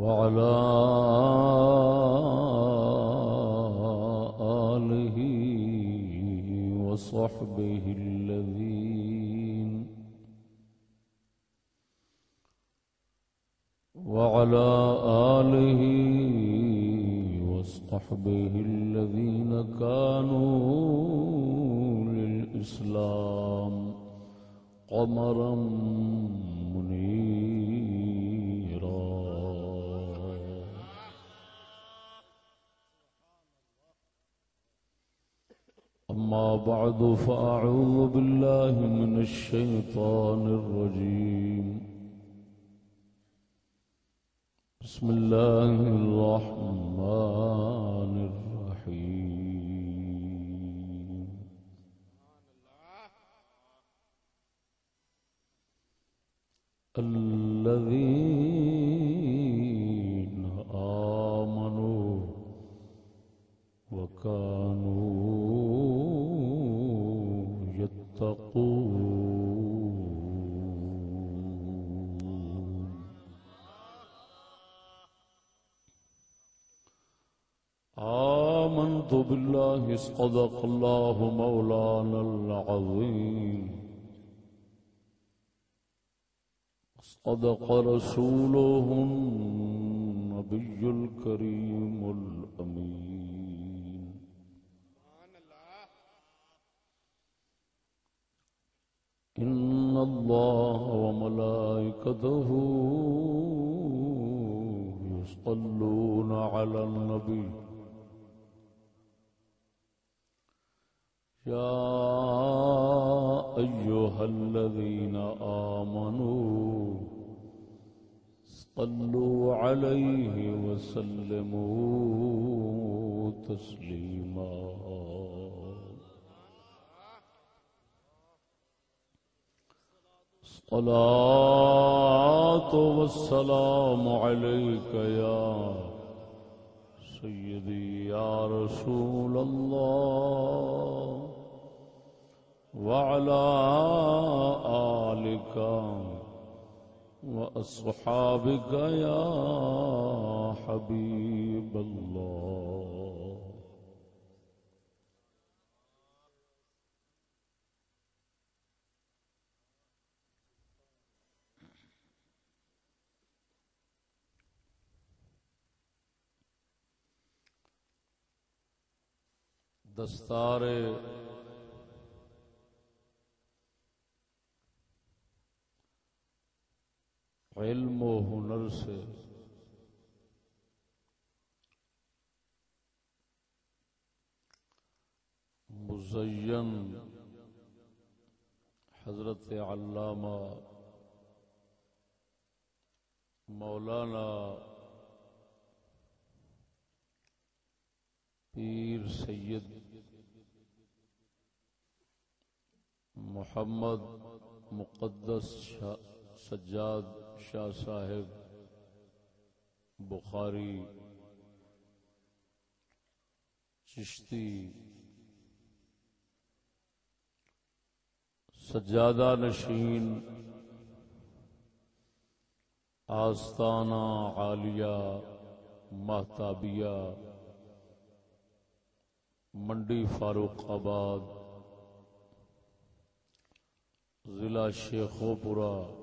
وعلى آله وصحبه الذين بعد فأعوذ بالله من الشيطان الرجيم. الله مولانا العظيم. صدق رسوله آلك وأصحابك يا حبيب الله دستار علم و ہنر سے۔ مزین۔ حضرت علامہ مولانا پیر سید محمد مقدس سجاد شاہ صاحب بخاری چشتی سجادہ نشین آستانہ عالیہ محتابیہ منڈی فاروق آباد ضلع شیخوپورہ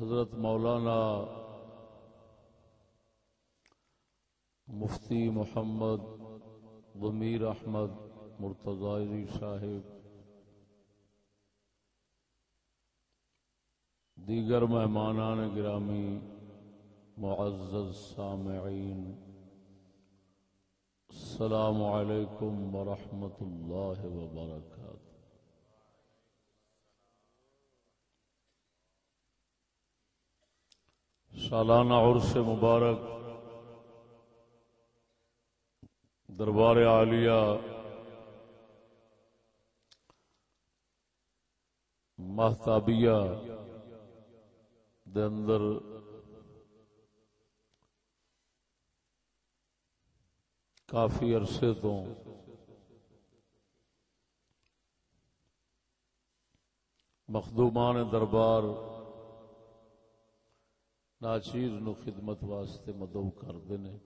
حضرت مولانا مفتی محمد ضمیر احمد مرتضی صاحب، دیگر مہمانان گرامی، معزز سامعین، السلام علیکم ورحمۃ اللہ وبرکاتہ۔ سالانہ عرس مبارک دربار عالیہ محتابیہ دے اندر کافی عرصے تو مخدومان دربار ناچیر نو خدمت واسطے مدعو کرتے ہیں۔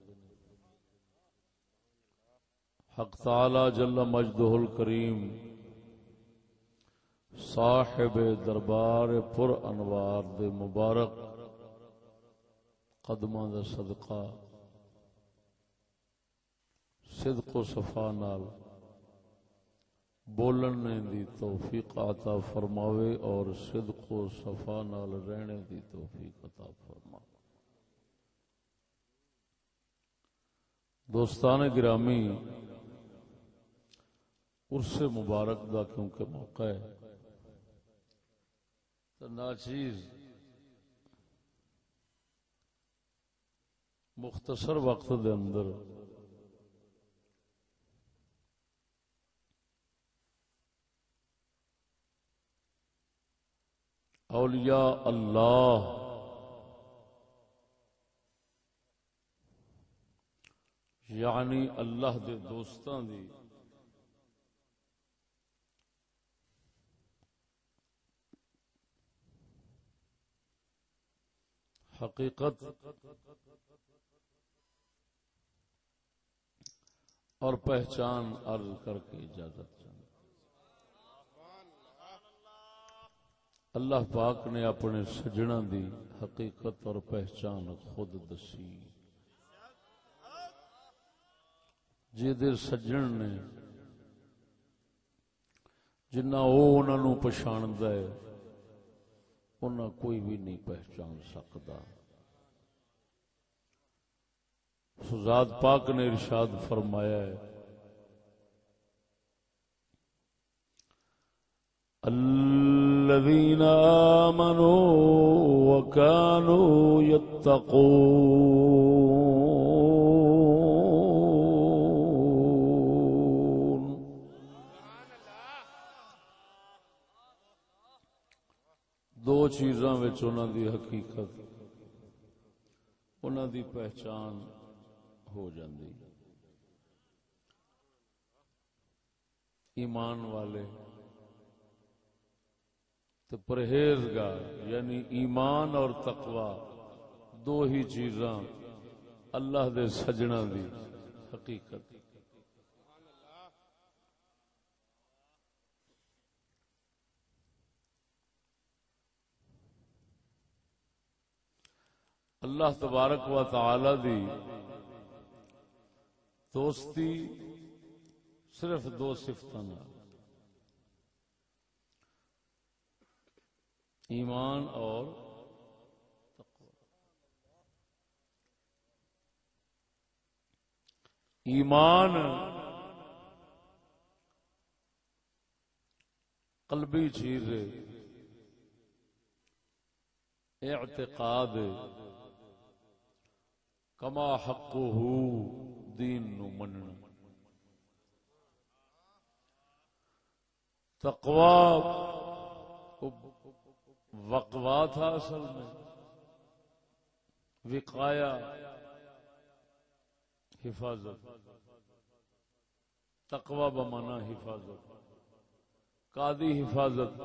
حق تعالی جل مجدہ الکریم صاحب دربار پر انوار دے مبارک قدمہ دا صدقہ، صدق و صفا نال بولنے دی توفیق عطا فرماوے اور صدق و صفا نال رہنے دی توفیق عطا فرماوے۔ دوستان گرامی، عرص مبارک دا کیونکہ موقع ہے۔ تو ناچیز، مختصر وقت دے اندر اولیاء اللہ یعنی اللہ دے دوستان دی۔ حقیقت اور پہچان عرض کر کے اجازت اللہ پاک نے اپنے سجنا دی حقیقت اور پہچان خود دسی۔ جی سجن نے جنا وہ انہوں پچھاند ہے، انہاں کوئی بھی نہیں پہچان سکتا سزاد پاک نے ارشاد فرمایا ہے الذين آمنوا وكانوا يتقون دو چیزاں وچ انہاں دی حقیقت، انہاں دی پہچان ہو جاندی۔ ایمان والے تو پرہیزگار یعنی ایمان اور تقوی، دو ہی چیزاں اللہ دے سجنا دی حقیقت۔ اللہ تبارک و تعالی دی دوستی صرف دو صفتوں ایمان اور ایمان قلبی چیز اعتقاد کما حق ہو دین نو مننا۔ تقوی وقوا تھا اصل میں۔ وقایا حفاظت۔ تقوی بمانا حفاظت۔ قادی حفاظت۔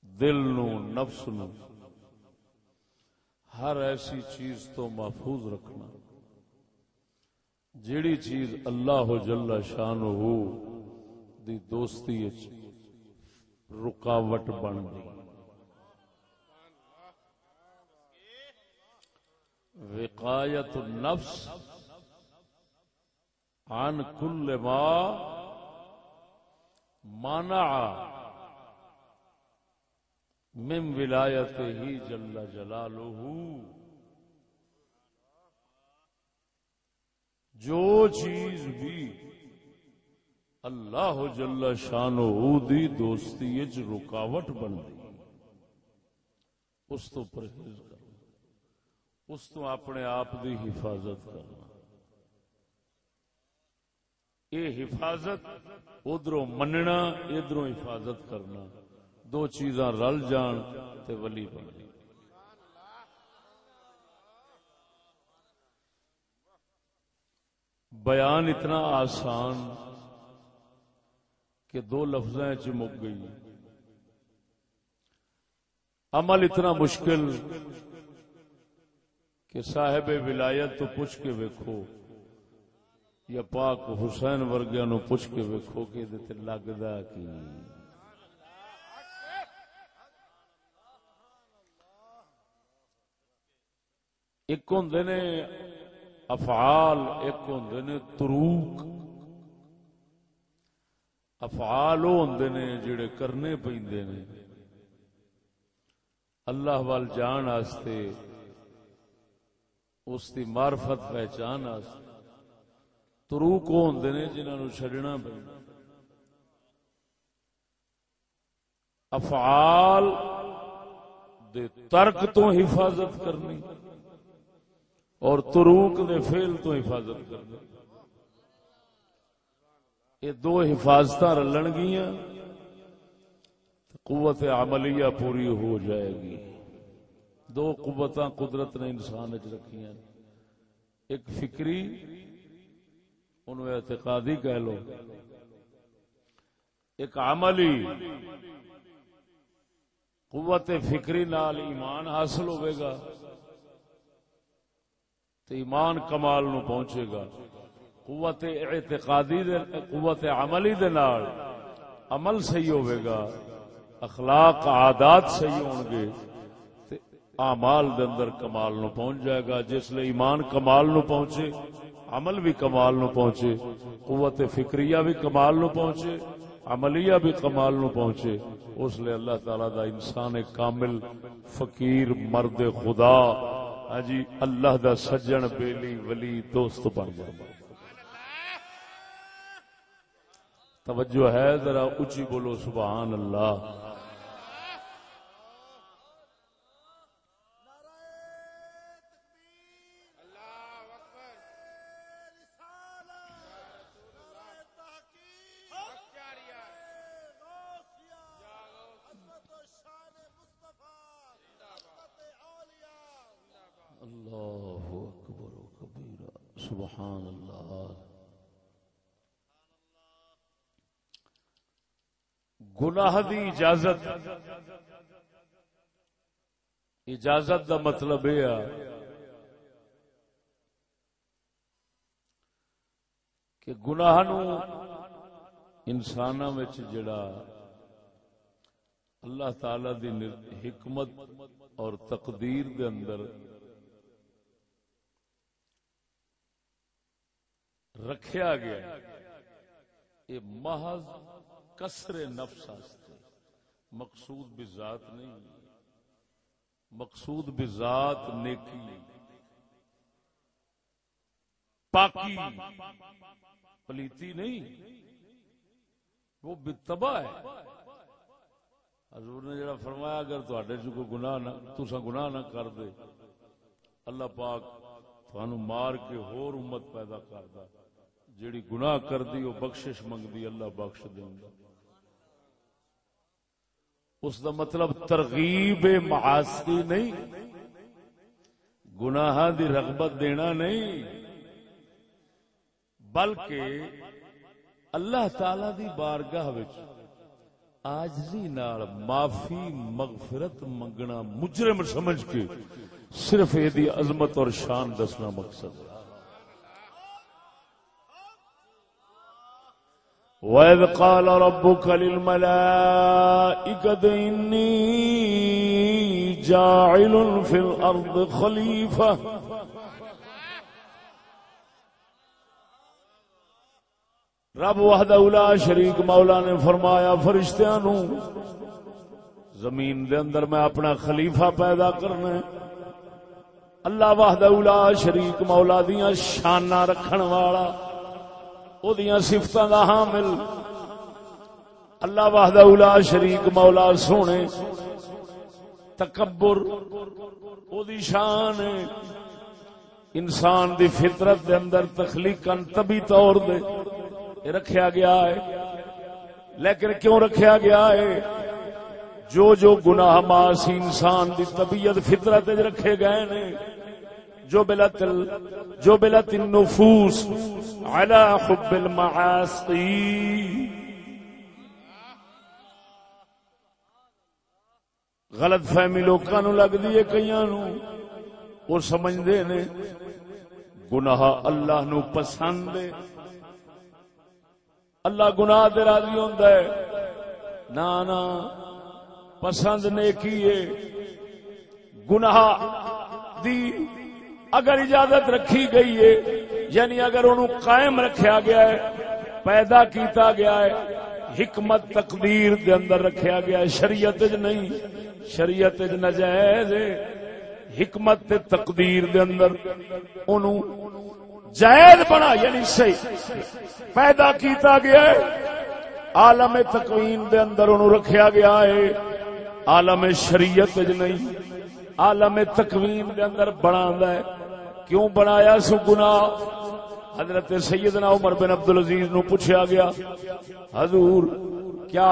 دل نو، نفس نو۔ ہر ایسی چیز تو محفوظ رکھنا۔ جیڑی چیز اللہ جل شان ہو دی دوستی رکاوٹ بن گئی۔ وقایت النفس عن کل ما منع من ولایت ہی جل جلالہ۔ جو چیز بھی اللہ جل شان دی دوستی چ رکاوٹ بن گئی، اس تو پرہیز کرنا اس تو اپنے آپ دی حفاظت کرنا اے حفاظت ادھر مننا، ادھر حفاظت کرنا۔ دو چیزاں رل جان تے ولی بن گئی بیان اتنا آسان کہ دو لفظ مک گئی۔ عمل اتنا مشکل کہ صاحب ولایت تو پوچھ کے ویکھو یا پاک حسین ورگیا نو پوچھ کے ویکھو کہ لگتا کی؟ ایک ہوں نے افعال، ایک ہوں نے تروک افعال وہ ہوں نے جڑے کرنے پیندے نے۔ اللہ وال جان آستے، اس کی معرفت پہچان آستے۔ تروک وہ ہوں نے جنہوں نے چڈنا پہ افعال دے ترک تو حفاظت کرنی۔ اور تروک دے فیل تو حفاظت کرنا یہ دو حفاظت رلن گیا قوت عملیہ پوری ہو جائے گی۔ دو قوت قدرت نے انسان چ رکھی ایک فکری ان اعتقادی کہہ لو۔ ایک عملی، قوت فکری نال ایمان حاصل ہوئے گا۔ تو ایمان کمال نو پہنچے گا۔ قوت اعتقادی دے قوت عملی دے نال عمل صحیح ہوئے گا، اخلاق، عادات صحیح ہون گے اعمال دے اندر کمال نو پہنچ جائے گا۔ جس لیے ایمان کمال نو پہنچے، عمل بھی کمال نو پہنچے، قوت فکریہ بھی کمال نو پہنچے، عملیہ بھی کمال نو پہنچے، اس لیے اللہ تعالی دا انسان کامل، فقیر، مرد خدا ہاں جی اللہ دا سجن بیلی ولی دوست بن جائے۔ توجہ ہے ذرا اچھی بولو، سبحان اللہ۔ سبحان اللہ۔ گناہ دی اجازت۔ اجازت دا مطلب یہ کہ گناہ نو انسان جڑا اللہ تعالی دی حکمت اور تقدیر دے اندر رکھیا گیا یہ محض کسر نفس آستے مقصود بذات نہیں مقصود بذات نیکی پاکی پلیتی نہیں وہ بتبا ہے۔ حضور نے جڑا فرمایا، اگر تھوڑے چ کوئی گناہ نہ تسا گناہ نہ کر دے، اللہ پاک تھانو مار کے ہور امت پیدا کردا جیڑی گناہ کر دی وہ بخشش منگ دی اللہ بخش دیندا اس دا مطلب ترغیب معاصی نہیں گناہ دی رغبت دینا نہیں، بلکہ اللہ تعالی دی بارگاہ وچ آجزی نال معافی، مغفرت منگنا مجرم سمجھ کے صرف یہ عظمت اور شان دسنا مقصد ہے۔ وَإِذْ قَالَ رَبُّكَ لِلْمَلَائِكَةِ إِنِّي جَاعِلٌ فِي الْأَرْضِ خَلِيفَةً رب وحدہ اولا شریک مولا نے فرمایا، فرشتیاں نو، زمین دے اندر میں اپنا خلیفہ پیدا کرنا اللہ وحدہ اولا شریک مولا دیاں شانہ رکھن والا۔ سفت دا حامل اللہ واہدہ اولا شریک مولا سونے تکبر او شان انسان دی فطرت دے اندر تخلیقن طبی طور دے رکھیا گیا ہے لیکن کیوں رکھیا گیا ہے جو جو گناہ ماسی انسان دی طبیعت فطرت رکھے گئے نے جو بلت جو بلت النفوس على حب المعاصي. غلط فہمی لوگ نو لگدی ہے کئیاں نو وہ سمجھدے نے، گناہ اللہ نو پسند اللہ گناہ دے راضی ہوندا ہے۔ نانا پسند نے کیے گناہ دی اگر اجازت رکھی گئی ہے یعنی اگر انہوں قائم رکھیا گیا ہے، پیدا کیتا گیا ہے، حکمت تقدیر دے اندر رکھیا گیا ہے، شریعت نہیں، شریعت نجائز ہے۔ حکمت تے تقدیر دے اندر انہوں جائز بنا یعنی صحیح۔ پیدا کیتا گیا ہے، عالم تقوین دے اندر انہوں رکھیا گیا ہے۔ عالم شریعت نہیں، عالم تقویم دے اندر بنا ہے۔ کیوں بنایا سو گناہ؟ حضرت سیدنا عمر بن عبد العزیز نو پوچھا گیا، حضور، کیا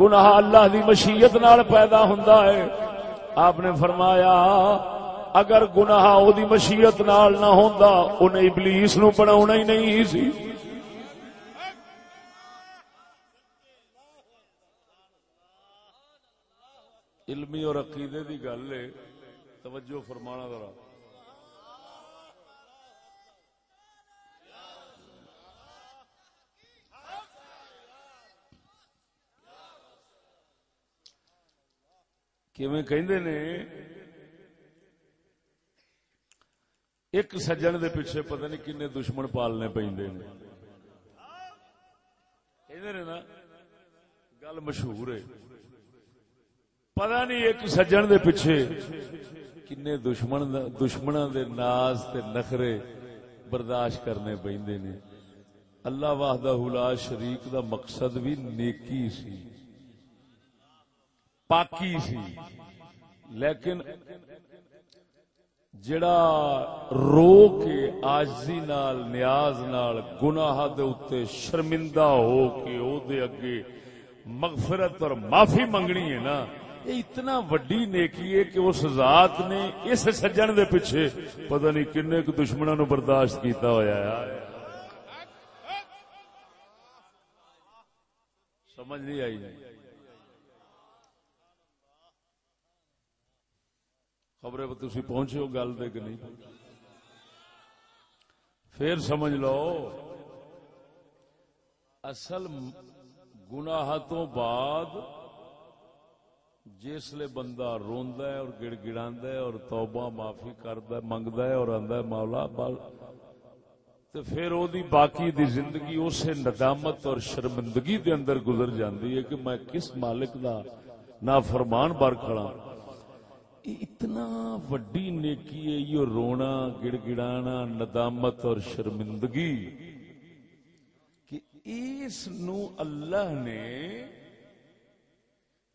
گناہ اللہ دی مشیت نال پیدا ہوندا ہے؟ آپ نے فرمایا، اگر گناہ او دی مشیت نال نہ ہوندا انہیں ابلیس نو بناونا ہی نہیں سی علمی اور عقیدے دی گل ہے، توجہ فرمانا ذرا۔ نے ایک سجن دے پیچھے پتہ نہیں کنے دشمن پالنے پہ نا گل مشہور ہے پتا نہیں ایک سجن دے پیچھے کنے دشمن دشمن دے ناز تے نخرے برداشت کرنے پہ اللہ واہدہ لا شریک دا مقصد بھی نیکی سی پاکی سی لیکن جڑا رو کے آجزی نال، نیاز نال، گناہ دے اتے شرمندہ ہو کے او دے اگے مغفرت اور معافی منگنی ہے نا، یہ اتنا وڈی نیکی ہے کہ اس ذات نے اس سجن دے پیچھے پتہ نہیں کنے کو دشمنوں نو برداشت کیتا ہویا ہے۔ سمجھ نہیں آئی۔ نہیں خبریں تھی پہنچے ہو گل دے کہ نہیں؟ پھر سمجھ لو، اصل گناہ تو بعد جسل بندہ روند ہے اور گڑ گڑا ہے اور توبہ معافی کرد منگد ہے اور آدھا مولا بال تو پھر او دی باقی دی زندگی اسے ندامت اور شرمندگی دے اندر گزر جاندی ہے کہ میں کس مالک دا نا فرمان بار کھڑا اتنا وڈی نیکی ہے، یہ رونا گڑ گڑانا ندامت اور شرمندگی کہ اس نو اللہ نے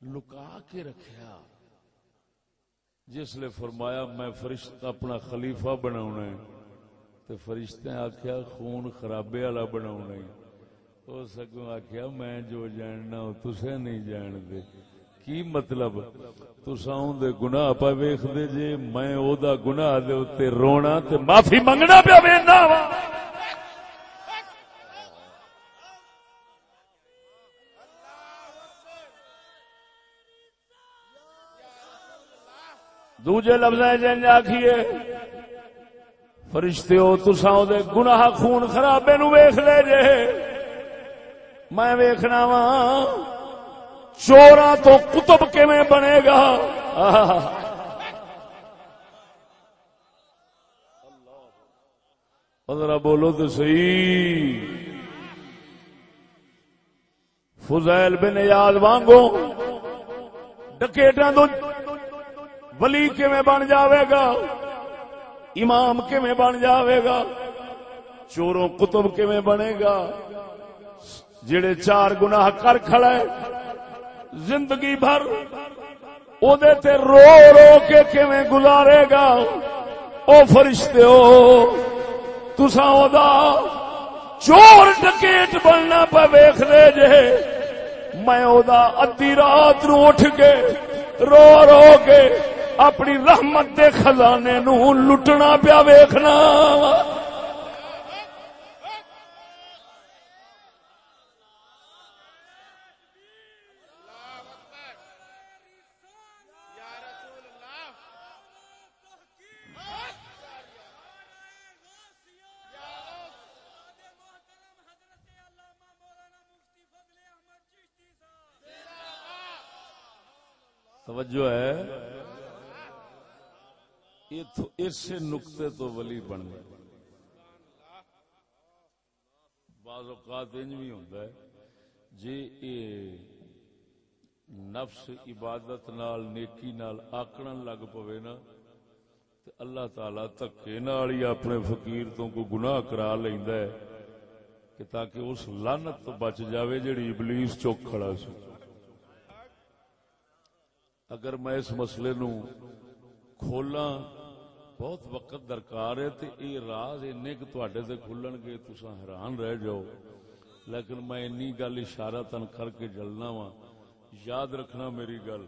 لکا کے رکھیا۔ جس لیے فرمایا، میں فرشتہ اپنا خلیفہ بناؤنا ہے۔ تو فرشتے آکھیا، خون خرابے والا بناؤنا ہے۔ تو سکوں آکھیا، میں جو جاننا ہوں، تسے نہیں جان دے کی مطلب؟ تساؤں دے گناہ پا ویخ دے جے میں او دا گناہ دے اتے رونا تے معافی منگنا پیا وینا وا۔ دوجے لفظ جن آخیے فرشتے ہو تساؤں دے گناہ خون خرابے نو ویخ لے جے۔ میں ویخنا وا چورا تو کتب کیویں بنے گا؟ ذرا بولو تو صحیح۔ فضیل بن یاد وانگو ڈکیٹاں تو ولی کیویں بن جاوے گا؟ امام کیویں بن جاوے گا؟ چوروں کتب کیویں بنے گا؟ جڑے چار گناہ کر کھڑا ہے زندگی بھر او دے تے رو رو کے کیویں گزارے گا؟ او فرشتے ہو تسا او دا چور ڈکیٹ بننا پہ ویخ دے جے۔ میں او دا ادی رات نو اٹھ کے رو رو کے اپنی رحمت دے خزانے نو لٹنا پیا ویخنا توجہ ہے۔ اس نقطے تو ولی بن گئے۔ بعض اوقات انج بھی ہوتا ہے۔ جی یہ نفس عبادت نال، نیکی نال آکڑن لگ پوے نا، تے اللہ تعالی تکے نال ہی اپنے فقیر تو کو گناہ کرا لیندا ہے، کہ تاکہ اس لعنت تو بچ جاوے جڑی ابلیس چوک کھڑا سی اگر میں اس مسئلے نو کھولاں، بہت وقت درکار ہے تے اے راز اینے کہ تواڈے تے کھلن گے، تساں حیران رہ جاؤ۔ لیکن میں انی گل اشارہ تن کر کے جلنا وا یاد رکھنا میری گل۔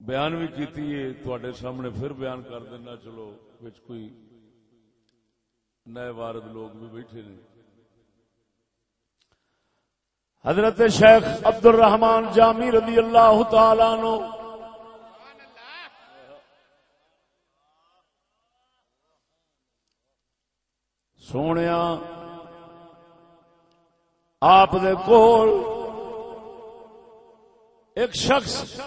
بیان بھی کیتی ہے، تواڈے سامنے پھر بیان کر دینا، چلو، وچ کوئی نئے وارد لوگ بھی بیٹھے نے۔ حضرت شیخ عبد الرحمان جامی رضی اللہ تعالی عنہ۔ سونے آپ دے کول ایک شخص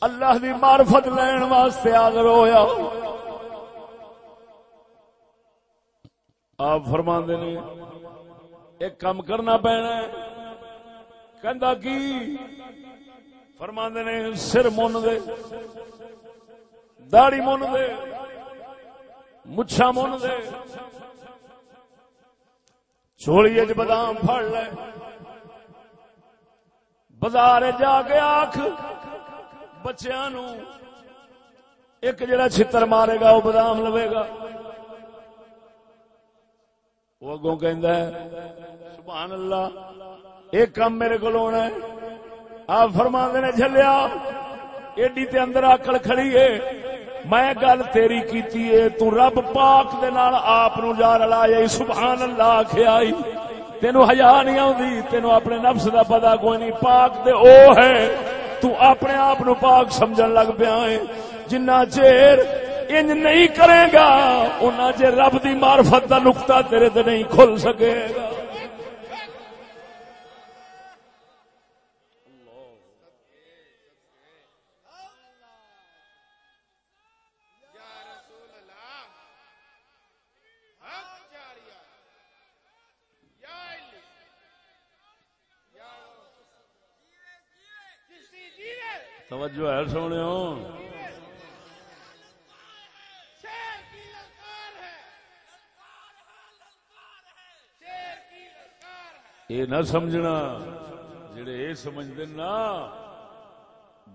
اللہ دی معرفت لین واسطے آگر ہویا۔ آپ فرما نے، ایک کام کرنا پینا ہے۔ کہ کی فرما نے سر من دے داڑی من دے مچھا من دے چوڑی چ بادام پڑ لے بازار جا کے آخ بچیا نو ایک جڑا چھتر مارے گا وہ بادام لوے گا وہ اگوں کہ سبحان اللہ ایک کام میرے کو ہونا ہے۔ آپ فرما نے چلیا ایڈی تے اندر آکڑ کھڑی ہے۔ میں گل تیری کیتی ہے، تو رب پاک دے نال آپ نو جا رلا رلایا سبحان اللہ آکھیا آئی، تینو حیا نہیں آوندی، تینو اپنے نفس دا پتہ کوئی نہیں۔ پاک دے او ہے، تو اپنے آپ نو پاک سمجھن لگ پیا ہے۔ جنہ چیر انج نہیں کرے گا، انہاں چیر رب دی معرفت دا نقطہ تیرے تے نہیں کھل سکے گا۔ توجہ ہے سونے یہ نہ سمجھنا جڑے یہ سمجھتے نا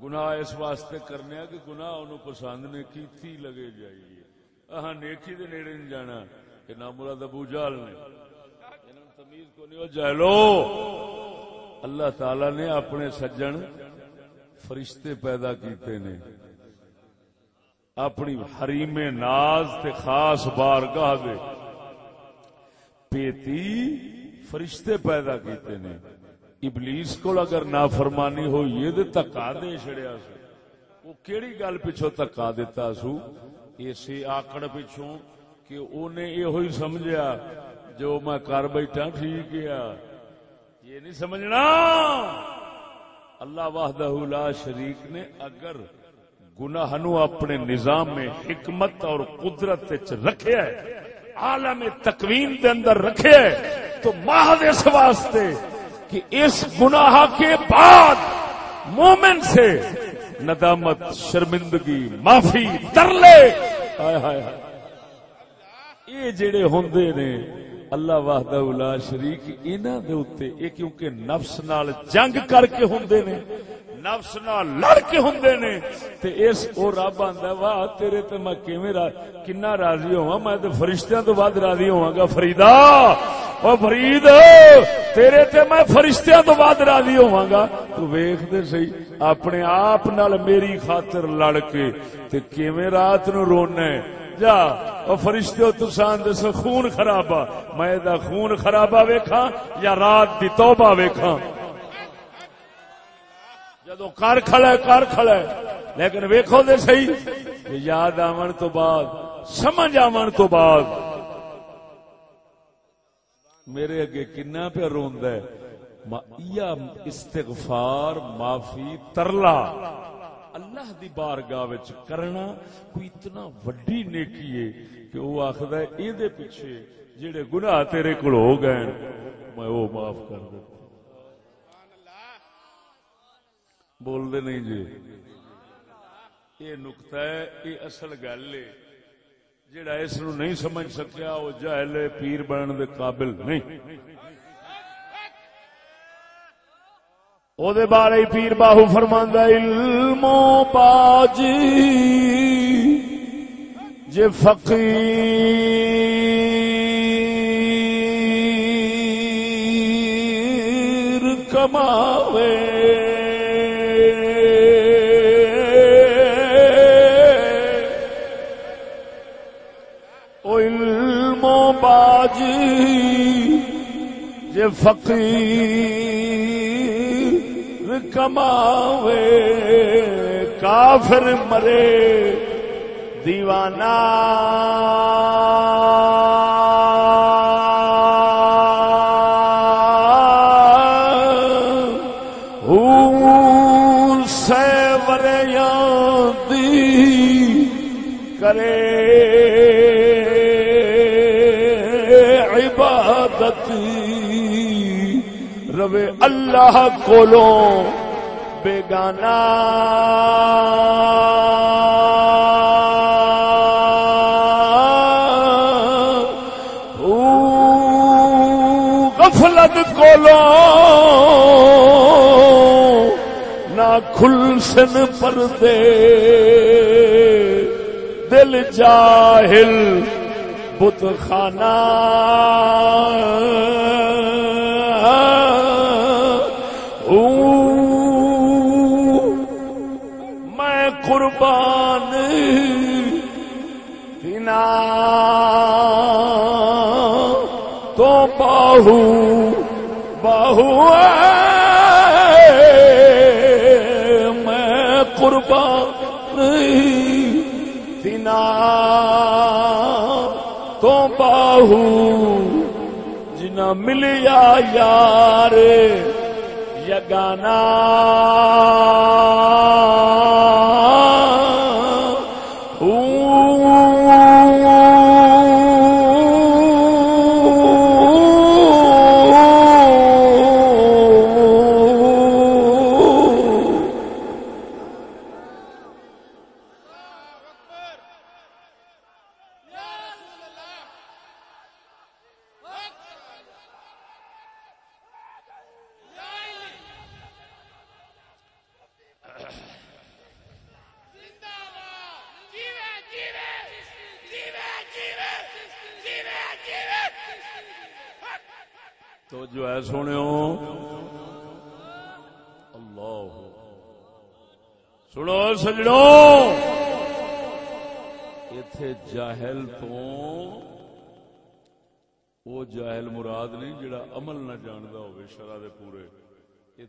گناہ اس واسطے کرنے کہ گناہ انہوں پسند نے کیتی لگے جائیے۔ اہاں نیکی دے نیڑے نہیں جانا کہ نہ مراد ابو جال نے۔ تمیز کو نہیں ہو جائے لو اللہ تعالی نے اپنے سجن فرشتے پیدا کیتے نے۔ اپنی حریم ناز تے خاص بارگاہ دے پیتی فرشتے پیدا کیتے نے۔ ابلیس کو اگر نافرمانی ہو یہ دے تکا دے چھڑیا سو۔ وہ کیڑی گل پیچھو تکا دیتا سو؟ اسی آکڑ پیچھوں کہ اونے یہ ہوئی سمجھیا جو میں کر بیٹھا ٹھیک ہے ہاں۔ یہ نہیں سمجھنا۔ اللہ وحدہ لا شریک نے اگر گناہ نو اپنے نظام میں حکمت اور قدرت رکھے ہے، عالم تکوین دے اندر رکھے ہے، تو ماہد اس واسطے کہ اس گناہ کے بعد مومن سے ندامت، شرمندگی، معافی ترلے ہائے ہائے یہ جڑے ہوندے نے اللہ وحدہ الا شریک انہاں دے اوتے اے کیونکہ نفس نال جنگ کر کے ہوندے نے، نفس نال لڑ کے ہوندے نے، تے اس او رب آندا واہ تیرے تے میں کیویں کنا راضی ہوواں؟ میں تے فرشتیاں تو بعد راضی ہوواں گا فریدا! او فرید! تیرے تے میں فرشتیاں تو بعد راضی ہوواں گا تو ویکھ دے صحیح اپنے آپ نال میری خاطر لڑ کے، تے کیویں رات نو رونا ہے؟ جا، او فرشتے تسان دس خون خرابا میں دا خون خرابا ویکھاں یا رات دی توبہ ویکھاں؟ جدو کر کھڑے کر کھڑے لیکن ویکھو دے صحیح یاد آون تو بعد، سمجھ آون تو بعد۔ میرے اگے کنا پہ روندا ہے۔ استغفار، معافی، ترلا۔ اللہ دی بارگاہ وچ کرنا کوئی اتنا وڈی نیکی ہے کہ وہ آخر یہ پیچھے جڑے گناہ تیرے کول ہو گئے میں وہ معاف کر دوں بول دے نہیں جی۔ یہ نقطہ ہے، یہ اصل گل ہے۔ جڑا اس نو نہیں سمجھ سکیا، وہ جہل پیر بننے دے قابل نہیں۔ او دے بارے پیر باہو فرماندا علم و باجی جے فقیر کماوے او علم باجی جے فقیر کماوے کافر مرے دیوانہ۔ کرے۔ روے اللہ کولو بیگانا غفلت کولو نہ کھل سن پردے۔ دل جاہل بت خانہ میں قربان بنا تو باہو باہو میں قربان بنا تو باہو جنا ملیا یار یگانا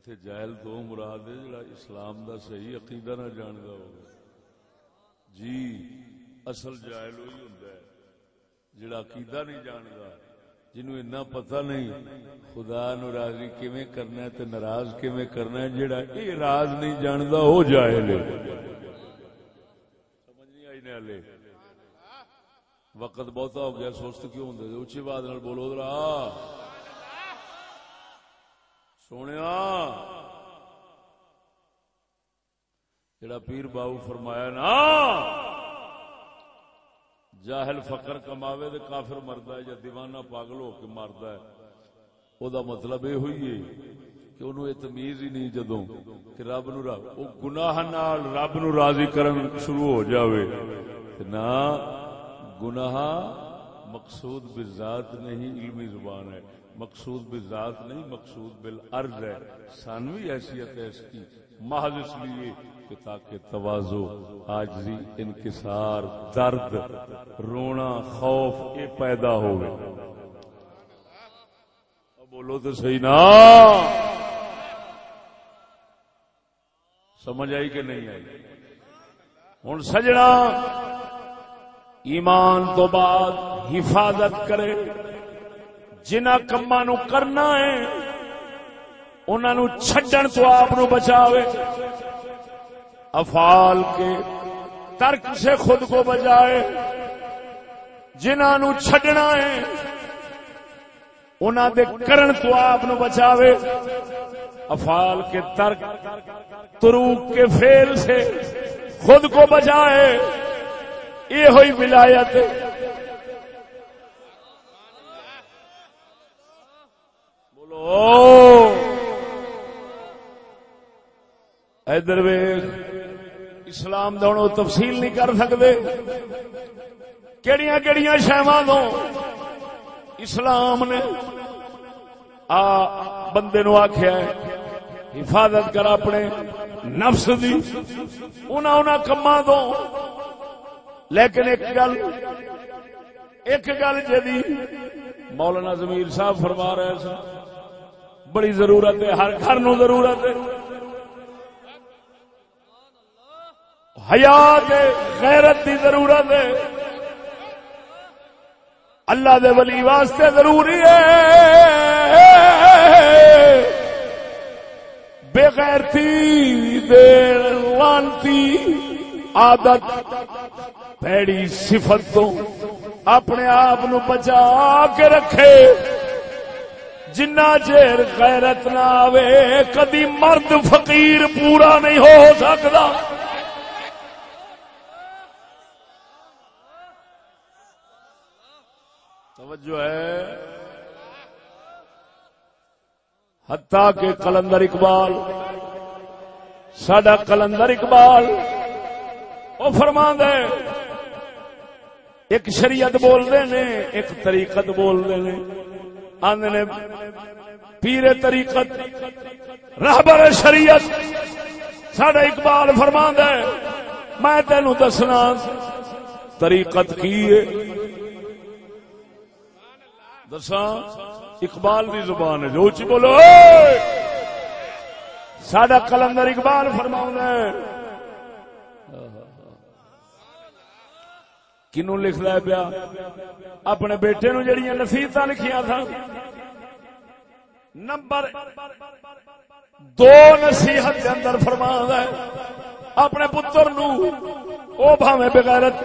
اتے جہل دو مراد ہے جڑا اسلام دا صحیح عقیدہ نہ جاندا ہو جی اصل جاہل وہی ہوندا ہے جڑا عقیدہ نہیں جاندا جنوں اتنا پتہ نہیں خدا نو راضی کیویں کرنا ہے تے ناراض کیویں کرنا ہے، جڑا اے راز نہیں جاندا او جاہل ہے۔ سمجھ نہیں آئی نے ہلے؟ وقت بہتا ہو گیا سست کیوں ہوں اچھی بات نال بولو ذرا سونے جڑا پیر باؤ فرمایا نا، جاہل فقر کماوے دے کافر مرد ہے یا دیوانہ پاگل ہو کے مرد ہے، او دا مطلب یہ ہوئی ہے کہ انہوں یہ تمیز ہی نہیں جدوں کہ رب نو رب او گناہ نال رب نو راضی کرن شروع ہو جاوے۔ نا، گناہ مقصود بذات نہیں، علمی زبان ہے۔ مقصود بالذات نہیں، مقصود بالعرض ہے۔ سانوی حیثیت ہے اس کی۔ محض اس لیے کہ تاکہ توازو، آجزی، انکسار، درد، رونا، خوف، یہ پیدا ہو بولو تو صحیح نا۔ سمجھ آئی کہ نہیں آئی؟ ہوں سجنا۔ ایمان تو بعد حفاظت کرے۔ جنہ کما نو کرنا ہے انہوں چھڈن تو آپ بچاوے۔ افعال کے ترک سے خود کو بچائے۔ جنہوں چھڈنا ہے انہوں دے کرن تو آپ بچاوے۔ افعال کے ترک تروک کے فیل سے خود کو بچائے۔ یہ ہوئی ولایت۔ بولو ادھر اسلام دونوں تفصیل نہیں کر سکتے کہڑی کہڑی شہوا دو اسلام نے آ بندے نو آخیا حفاظت کر اپنے نفس دی۔ انہاں کما دو لیکن ایک گل ایک گل جدی مولانا زمیر صاحب فرما رہے سن۔ بڑی ضرورت ہے، ہر گھر نو ضرورت ہے۔ حیات غیرت دی ضرورت ہے۔ اللہ دے ولی واسطے ضروری ہے۔ بے غیرتی دے لانتی، عادت، پیڑی صفت تو اپنے آپ بچا کے رکھے۔ جنا چیر غیرت نہ آوے، کدی مرد فقیر پورا نہیں ہو سکتا۔ توجہ ہے۔ حتیٰ کہ کلندر اقبال سڈا کلندر اقبال وہ فرما دے ایک شریعت بولتے نے، ایک طریقت بولتے نے۔ آدھے نے پیرے طریقت، رہبر شریعت سڈا اقبال فرما دے میں تینوں دسنا طریقت کی ہے؟ دسا اقبال دی زبان ہے، جو چی بولو سڈا کلندر اقبال فرما کنو لکھ ہے پیا؟ اپنے بیٹے نو جڑیاں نصیحت لکھیا تھا نمبر دو نصیحت کے اندر فرما ہے، اپنے پتر نو او بھاوے بغیرت،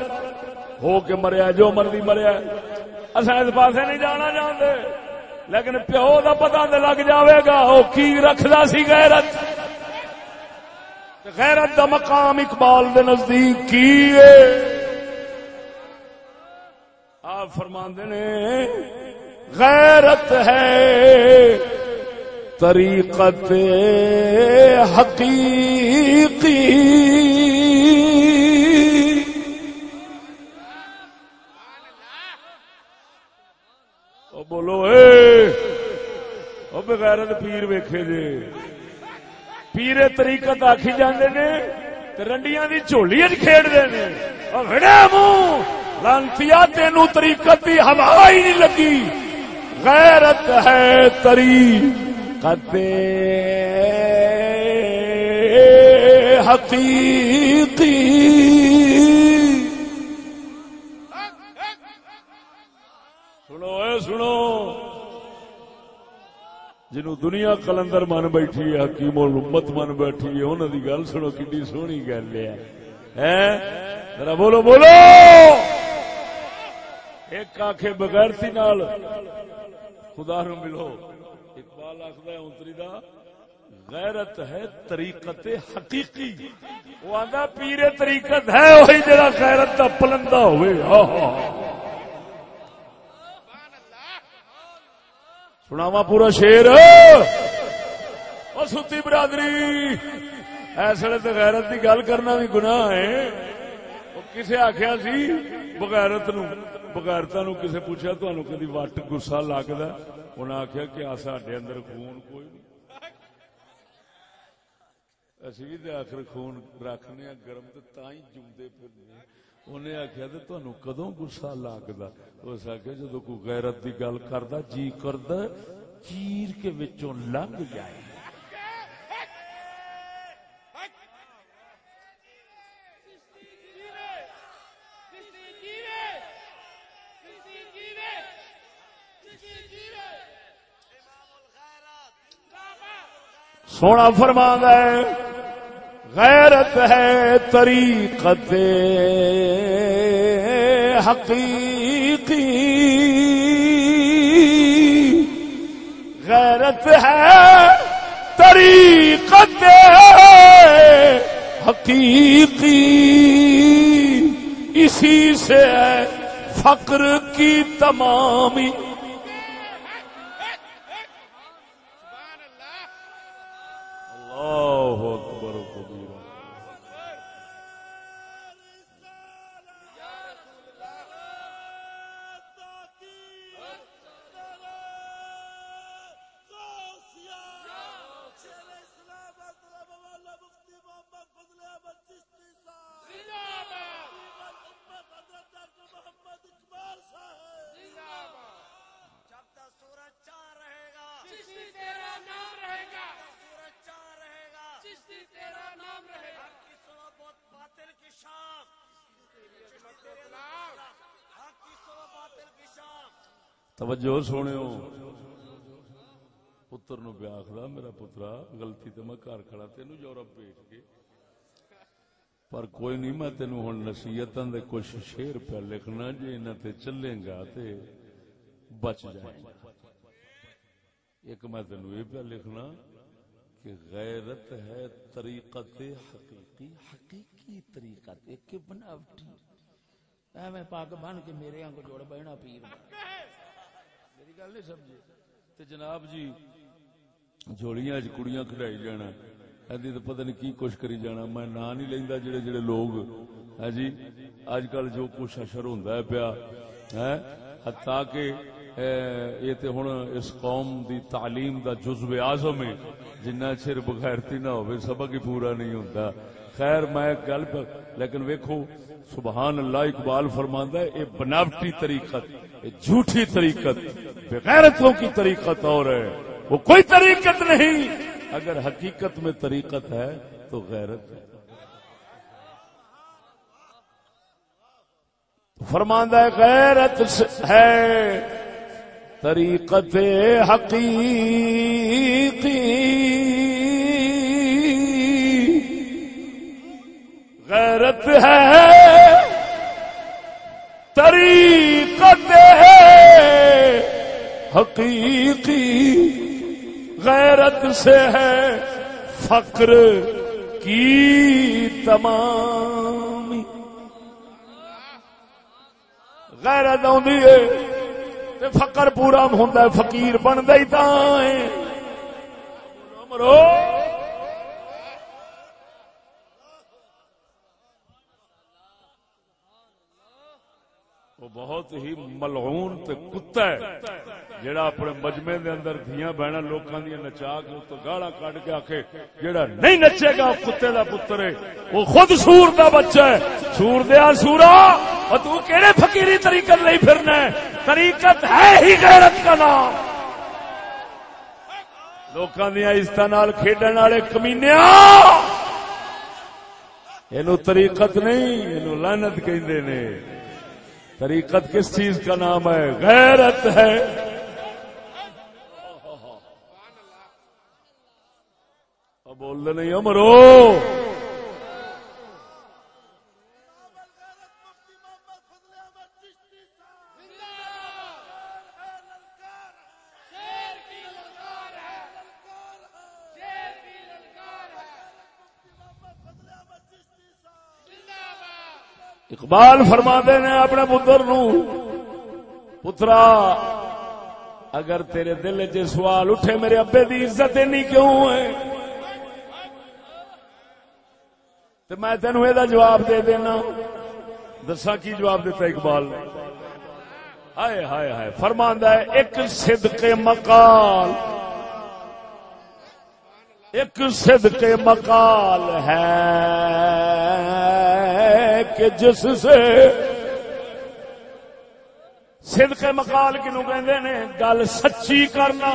ہو کے مریا جو مرضی مریا اصا اس پاس نہیں جانا چاہتے لیکن پیو کا پتا تو لگ جاوے گا وہ کی رکھدا سی غیرت۔ غیرت دا مقام اقبال دے نزدیک کی آپ فرماندے نے، غیرت ہے طریقت حقیقی۔ بولو اے بغیر پیر ویکھے جے۔ پیرے طریقت آخی جاندے نے۔ رنڈیاں دی چولی کھیڈتے نے منہ لانتیا تینو طریقت دی ہوا ہی نہیں لگی۔ غیرت ہے تری حقیقی جنو دنیا کلندر من بیٹھی ہے، حکیم امت من بیٹھی ہے انہوں کی گل سنو کی سونی گل ہے۔ بولو بولو! ایک آخ بغیرتی نال خدا نو ملو۔ اقبال آخر اتری دا، غیرت ہے طریقت حقیقی۔ وہ آدھا پیرے طریقت ہے، وہی جڑا غیرت دا پلندہ ہوئے۔ سناوا پورا شیر ستی برادری ایسے تو غیرت کی گل کرنا بھی گناہ ہے کسے آخیا سی بغیرت نو بغیرتا نو کسے پوچھا تہن کدی وٹ گسا لگتا انہیں آخیا کہ سڈے اندر خون کوئی نہیں اسی بھی آخر خون رکھنے گرم تو تھی جمدے پھرنے انہیں آخیا تو کدو گسا لگتا اس آخیا جدو کوئی غیرت کی گل کرتا جی کرد چیر کے وچوں لنگ جائے۔ سونا فرما ہے۔ غیرت ہے طریقت حقیقی غیرت ہے طریقت حقیقی اسی سے ہے فقر کی تمامی توجہ سونے پتر نو پیا آخر میرا پترا گلتی تو میں گھر کھڑا تین یورپ بھیج کے۔ پر کوئی نہیں، میں تین ہوں نصیحت کچھ شیر پہ لکھنا جی ان چلے گا تے بچ جائے ایک میں تین یہ پہ لکھنا کہ غیرت ہے طریقت حقیقی حقیقی طریقت۔ ایک بناوٹی۔ میں پاک بن کے میرے آنکھ جوڑ بہنا پیر۔ میری گل نہیں سمجھے تے جناب جی جوڑیاں کڑیاں کھڑائی جانا ایدی تو پتہ نہیں کی کچھ کری جانا، میں نا نہیں لیندا جڑے جڑے لوگ ہے جی؟ اج کل جو کچھ اشر ہوندا ہے پیا ہاں؟ ہے حتا کہ یہ تے ہن اس قوم دی تعلیم دا جزو اعظم ہے، جنہ چر بغیرتی نہ ہوے سبق ہی پورا نہیں ہوندا۔ خیر، میں گل لیکن ویکھو، سبحان اللہ، اقبال فرماندا ہے اے بناوٹی طریقت اے جھوٹی طریقت بغیرتوں کی طریقت اور ہے۔ وہ کوئی طریقت نہیں۔ اگر حقیقت میں طریقت ہے تو غیرت ہے۔ فرماندہ غیرت ہے۔ طریقت حقیقی۔ غیرت ہے۔ طریقت حقیقی غیرت سے ہے فقر کی تمام غیرت ہے فقر پورا ہوں فقیر بن دئی مرو۔ بہت ہی ملعون تے کتا ہے۔ جڑا اپنے مجمے دے اندر دھیاں بہنا لوکاں دی نچا کے تو گالا کڈ کے آکھے جڑا نہیں نچے گا کتے دا پتر ہے۔ وہ خود سور دا بچہ ہے۔ سور دیا سورا اور تو کیڑے فقیری طریقت نہیں پھرنا ہے؟ طریقت ہے ہی غیرت کا نام۔ لوکاں دی عزت نال کھیڈن والے کمینیاں۔ اینو طریقت نہیں، اینو لعنت کہندے نے۔ طریقت کس چیز کا نام ہے؟ غیرت ہے۔ بول دے نہیں امرو اقبال فرما دے نے اپنے پتر نو. پترا، اگر تیرے دل چ سوال اٹھے، میرے ابے دی عزت نہیں کیوں ہے؟ تو میں تینوں یہ جواب دے دینا۔ دسا کی جواب دیتا اقبال نے۔ ہائے ہائے ہائے فرماندہ ہے، ایک صدق مقال۔ ایک صدق مقال ہے کہ جس سے صدق مقال کنو کہندے نے، گل سچی کرنا۔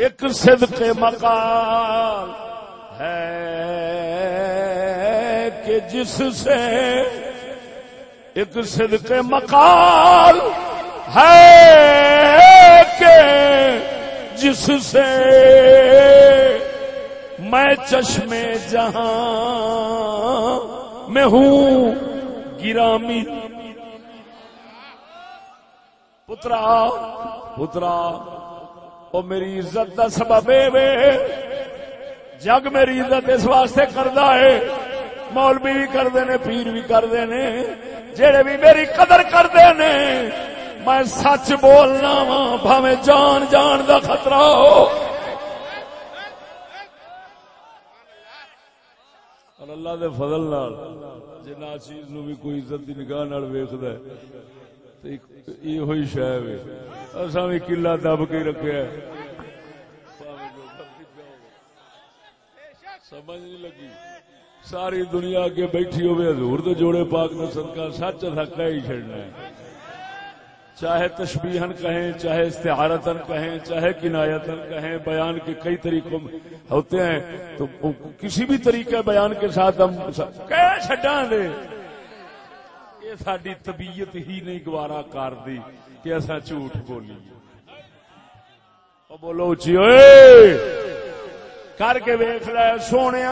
ایک صدق مقال ہے کہ جس سے ایک صدق مقال ہے کہ جس سے میں چشمے جہاں میں ہوں گرامی پترا پترا وہ میری عزت کا سبب جگ میری عزت اس واسطے کردا ہے مولوی بھی کرتے نے، پیر بھی کرتے نے۔ جہے بھی میری قدر کرتے نے۔ میں سچ بولنا وا بھاوے جان جان دا خطرہ ہو۔ اور اللہ دے فضل نال جنا چیز نو بھی کوئی عزت دی نگاہ نال ویکھدا ہے۔ یہ ہوئی شاید اصا بھی کلا دب کے رکھا سمجھ نہیں لگی۔ ساری دنیا اگے بیٹھی ہوئے حضور تو جوڑے پاک نے صدقہ سچ تھکا ہی چڑنا ہے۔ چاہے تشبیہن کہیں، چاہے استعارتن کہیں، چاہے کنایتن کہیں، بیان کے کئی طریقوں میں ہوتے ہیں۔ تو کسی بھی طریقے بیان کے ساتھ ہم چڈا دے۔ یہ ساری طبیعت ہی نہیں گوارا کر دی کہ ایسا جھوٹ بولی بولو جی اچھی ہوئے کر کے ویخ لے سونے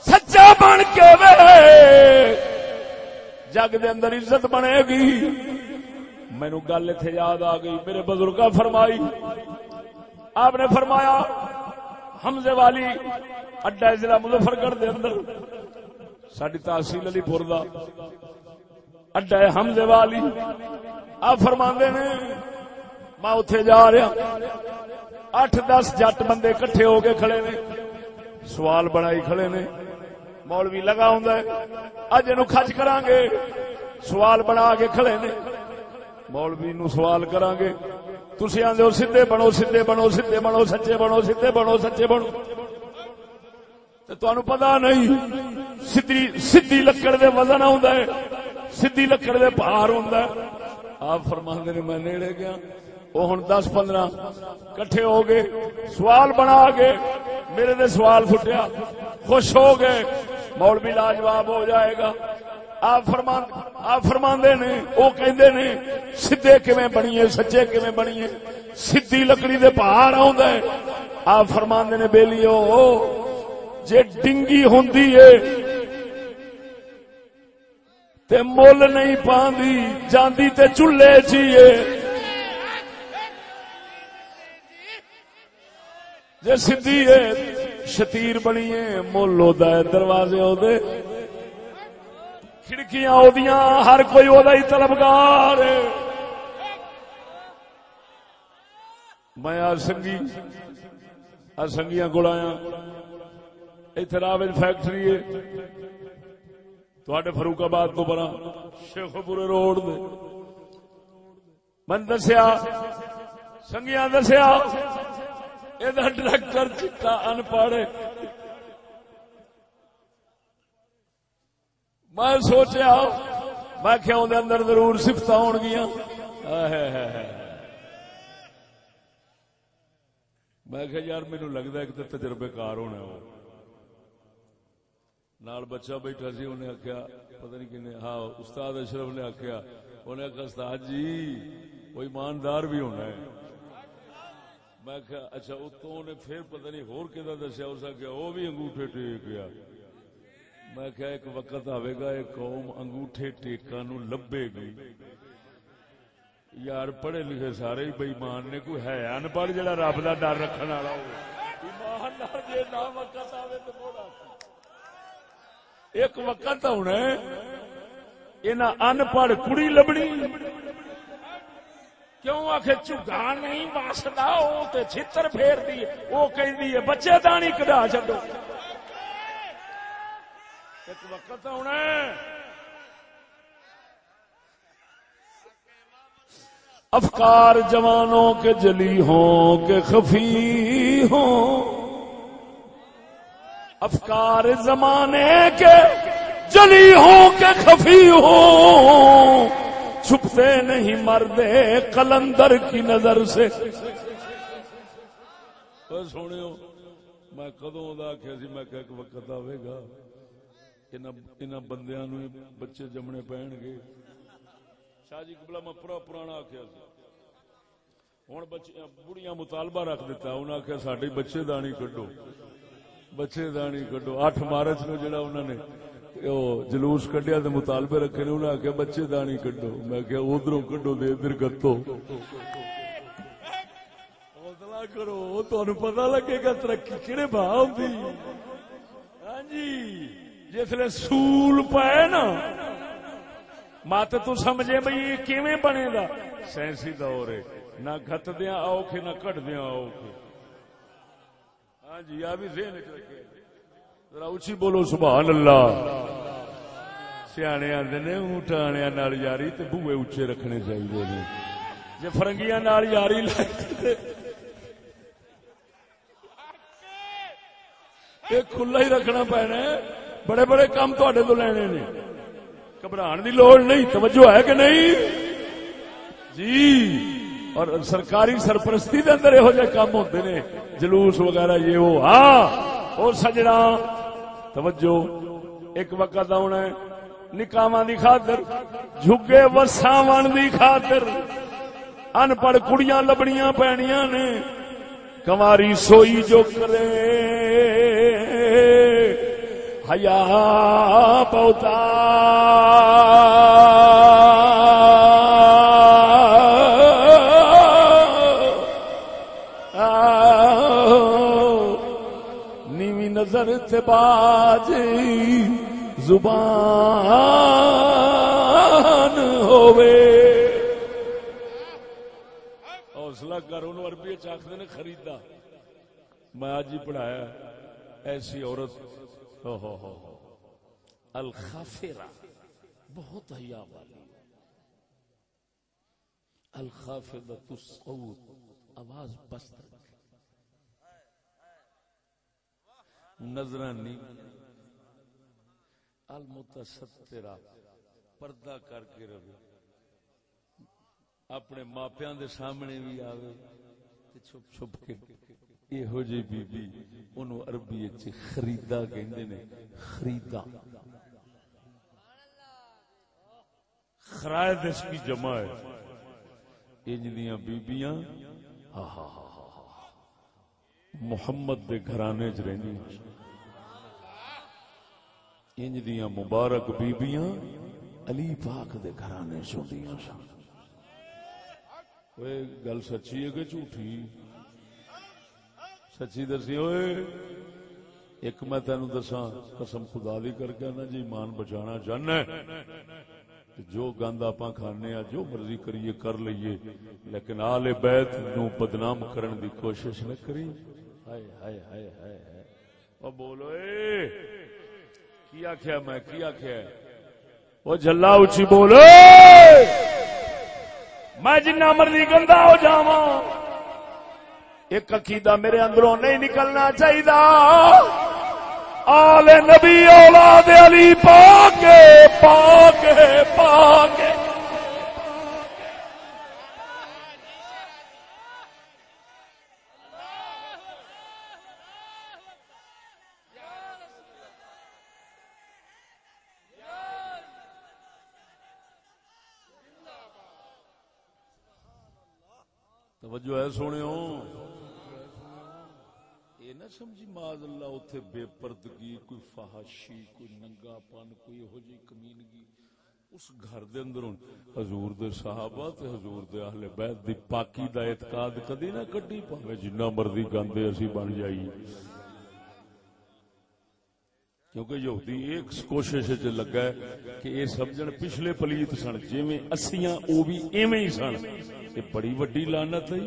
سچا بن کے جگ دے اندر عزت بنے گی۔ مینو گل اتنے یاد آ گئی۔ میرے بزرگ فرمائی۔ آپ نے فرمایا، حمزے والی اڈا ضلع مظفر گڑھ دے اندر ساری تحصیل علی پور دا۔ اڈا حمزے والی۔ آپ فرما نے، میں اتے جا رہا۔ اٹھ دس جٹ بندے کٹھے ہو کے کھڑے نے۔ سوال بنائی کھڑے نے۔ مولوی لگا ہوں اج نو خچ کران گے سوال بنا کے کھڑے نے۔ مولوی نو سوال کران گے تھی آدھے سیدے بنو سیدے بنو سیدے بنو، سچے بنو سیدے بنو، سچے بنو۔ تہن پتا نہیں سی سی لکڑ دے وزن آ سی لکڑ دے پہار ہوں آپ فرما نے میں نیڑے گیا۔ وہ ہوں دس پندرہ کٹھے ہو گئے۔ سوال بنا گئے میرے دے سوال فٹیا خوش ہو گئے۔ مولوی لاجواب ہو جائے گا۔ آپ فرما آپ نے، وہ کہندے نے سیدے کیویں بنیے سچے کیویں بنیے سیدھی لکڑی دے پہاڑ آوندا ہے۔ آپ فرما نے بیلیو، جے ڈنگی ہوندی ہے تے مول نہیں پاندی، جاندی تے چولہے چیے جے سدھی ہے، شتیر بنی ہے مول ہوتا ہے دروازے دے۔ کھڑکیاں اودیاں ہر کوئی او ہی طلبگار ہے۔ میں آ سنگی آ سنگیاں کو آیا۔ اتنے فیکٹری ہے۔ تھوڑے فروخ آباد تو بنا۔ شیخ پورے روڈ دے۔ من دسیا سنگیا دسیا یہ ڈائریکٹر چکا ان پڑھ میں سوچیا، میں کیا اندر ضرور سفت ہو گیا میں کہ یار مینو لگتا ہے کہ تجربے کار ہونا وہ نال بچہ بیٹھا سی، انہیں آخیا پتہ نہیں کنے ہاں استاد اشرف نے آخیا انہیں آخیا استاد جی وہ ایماندار بھی ہونا ہے۔ میں کہا اچھا اتوں نے پھر پتہ نہیں ہور کہ دسیا، اس آخیا وہ بھی انگوٹھے ٹیک گیا۔ میں کیا ایک وقت آئے گا، ایک قوم انگوٹھے ٹیکا نو لبے گی۔ یار، پڑھے لکھے سارے ہی بےمان نے، کوئی ہے ان پڑھ جا رب کا ڈر رکھنے والا ہو ایک وقت ہونا ان پڑھ کڑی لبنی کیوں آخ چگا نہیں واستا وہ چھتر پھیر دی وہ کہ بچے دانی کدا چڈو ایک وقت آنا افکار جوانوں کے جلی ہوں کہ خفی ہوں۔ افکار زمانے کے جلی ہوں کہ خفی ہوں، چھپتے نہیں مردے کلندر کی نظر سے۔ سونے میں کدوں آخیا سی، میں کہ وقت آئے گا ان بندیا نو بچے جمنے پہن گے۔ شاہ جی کبلا میں پورا پرانا آخیا ہوں بڑیاں مطالبہ رکھ دیتا انہیں آخیا سڈے بچے دانی کڈو۔ بچے دانی کڈو، اٹھ مارچ نو جڑا انہوں نے جلوس کڈیا تو مطالبے رکھے نے انہیں آخیا بچے دانی کڈو۔ میں کیا ادھر کڈو دے ادھر گتو حوصلہ کرو تہن پتا لگے گا ترقی کہڑے بھاؤ ہاں جی جسے سول پائے نا، مت تو سمجھے بھائی کیویں بنے گا سائنسی دور ہے، نہ گت دیا اوکھے، نہ کٹ دیا اوکھے۔ ہاں جی آ بھی ذہن رکھے ذرا اچھی بولو سبحان اللہ سیانے آدھے نے اونٹ آنے نال یاری تے بوئے اچھے رکھنے چاہیے نے۔ جی فرنگیاں نال یاری لائے یہ کھلا ہی رکھنا پینا بڑے بڑے کام تڈے تو لینے نے۔ گھبران دی لوڑ نہیں، توجہ ہے کہ نہیں؟ جی۔ اور سرکاری سرپرستی دے اندر یہو جہ کام ہوتے نے، جلوس وغیرہ یہ وہ ہاں اور سجنا توجہ، ایک وقت آنا ہے، نکاواں دی خاطر، جھگے وساون دی خاطر ان پڑھ کڑیاں لبڑیاں پینیاں نے کماری سوئی جو کرے، حیا پوتا نظر سے باج زبان ہووے حوصلہ کر ان عربی چاختے نے خریدا۔ میں آج ہی پڑھایا ایسی عورت۔ ہو ہو ہو الخافرہ۔ بہت حیا والی۔ الخافضہ الصوت۔ آواز پست نظرانی المتسترہ، پردہ کر کے رہے اپنے ماپیاں دے سامنے بھی آوے تے چھپ چھپ کے۔ یہو جی بی بی انہوں عربی اچھی خریدا کہندے نے، خریدا۔ خرائد اس کی جمع ہے۔ انج دیاں بیبیاں ہا ہا ہا ہا محمد دے گھرانے چ رہندیاں انج دیاں مبارک بیبیاں علی پاک دے گھرانے چوندیاں سن۔ اوے گل سچی ہے کہ جھوٹھی؟ سچی دسی ہوئے ایک میں تینوں دساں، قسم خدا دی کر کے نا جی ایمان بچانا چاہنا جو گند آپ کھانے آ جو مرضی کریے، کر لئیے لیکن آل بیت نو بدنام کرن دی کوشش نہ کری۔ ہائے ہائے ہائے ہائے او بولو، اے، کی آخیا میں کی آخیا وہ جلا اچھی بولو میں جنہ مرضی گندا ہو جاواں، ایک عقیدہ میرے اندروں نہیں نکلنا چاہیے آل نبی اولاد علی پاک پاک پاک توجہ ہے سونے یہ سمجھی ماض اللہ اتنے بے پردگی، کوئی فحاشی، کوئی ننگا پن کوئی یہو جی کمینگی۔ اس گھر دے اندر ہوں، حضور دے صحابہ تے حضور دے اہل بیت دی پاکی دا اعتقاد کدی نہ کڈی پاوے جنہ مرضی گندے اسی بن جائیے کیونکہ یہودی ایک کوشش چ لگا ہے کہ یہ سمجھن پچھلے پلیت سن جویں اسیاں، او بھی ایویں ہی سن۔ یہ بڑی وڈی لعنت ہے۔